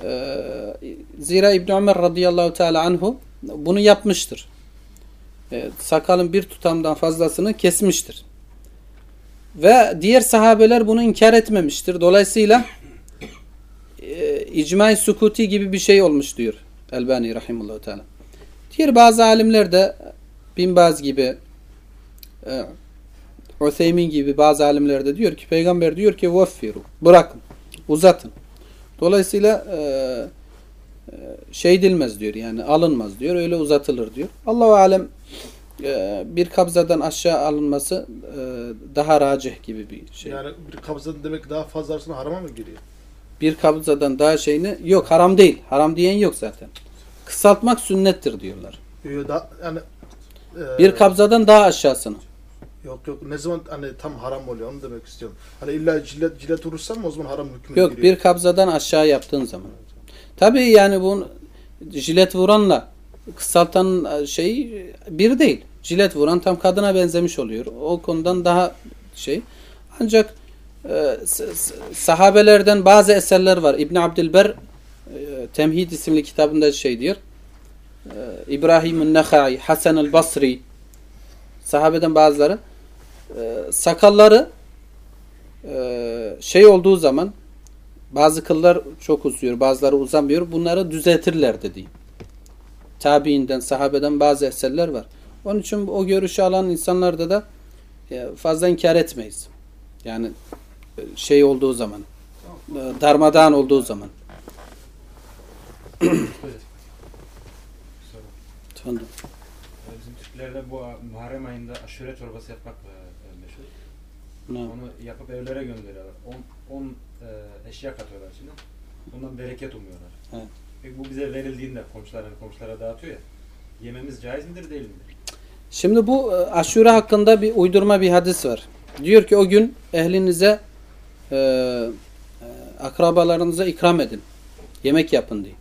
E, zira İbn Ömer radıyallahu teala anhu bunu yapmıştır. Sakalın bir tutamdan fazlasını kesmiştir. Ve diğer sahabeler bunu inkar etmemiştir. Dolayısıyla icma-i sukuti gibi bir şey olmuş diyor Elbani rahimullahu teala. Diğer bazı alimler de Bin Baz gibi e, gibi bazı alimler de diyor ki peygamber diyor ki vaffiru bırakın. Uzatın. Dolayısıyla e, e, şey edilmez diyor yani alınmaz diyor. Öyle uzatılır diyor. Allahu alem e, bir kabzadan aşağı alınması daha racih gibi bir şey. Yani bir kabzanın demek daha fazlasına harama mı giriyor? Bir kabzadan daha şeyini yok haram değil. Haram diyen yok zaten. Kısaltmak sünnettir diyorlar. Da yani e, Bir kabzadan daha aşağısını. Yok yok ne zaman hani tam haram oluyor onu demek istiyorum. Hani illa cilet cilet vurursam o zaman haram hükmüne Yok giriyor. bir kabzadan aşağı yaptığın zaman. Tabii yani bu jilet vuranla kısaltan şey bir değil. Jilet vuran tam kadına benzemiş oluyor. O konudan daha şey. Ancak e, sahabelerden bazı eserler var. İbn Abdülber e, Temhid isimli kitabında şey diyor. E, İbrahim'ün Nehai, Hasan el Basri sahabeden bazıları e, sakalları e, şey olduğu zaman bazı kıllar çok uzuyor, bazıları uzamıyor. Bunları düzeltirler dedi. Tabiinden, sahabeden bazı eserler var. Onun için o görüşü alan insanlarda da e, fazla inkar etmeyiz. Yani şey olduğu zaman, e, darmadağın olduğu zaman. Efendim. Ee, Bizim Türklerde bu Muharrem ayında aşure çorbası yapmak e, e, meşhur. Ne? Onu yapıp evlere gönderiyorlar. 10 10 eşya katıyorlar içine. Bundan bereket umuyorlar. Evet. Peki bu bize verildiğinde komşulara, komşulara dağıtıyor ya. Yememiz caiz midir değil midir? Şimdi bu e, aşure hakkında bir uydurma bir hadis var. Diyor ki o gün ehlinize e, e, akrabalarınıza ikram edin. Yemek yapın diye.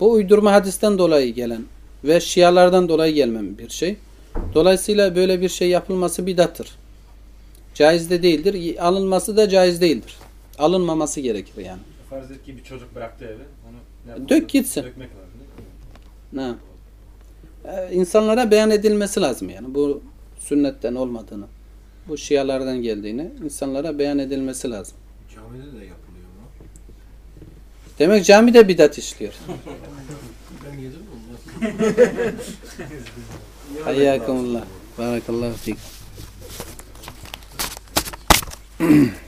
Bu uydurma hadisten dolayı gelen ve şialardan dolayı gelmem bir şey. Dolayısıyla böyle bir şey yapılması bidattır. Caiz de değildir. Alınması da caiz değildir. Alınmaması gerekir yani. Farz et ki bir çocuk bıraktı evi. Onu Dök gitsin. Dökmek lazım? Ne? E, insanlara beyan edilmesi lazım yani. Bu sünnetten olmadığını, bu şialardan geldiğini insanlara beyan edilmesi lazım. Camide de yapılıyor mu? Demek camide bidat işliyor. (laughs) Ben yedim mi? (laughs) Hayyakumullah. Barakallahu fik. (clears throat)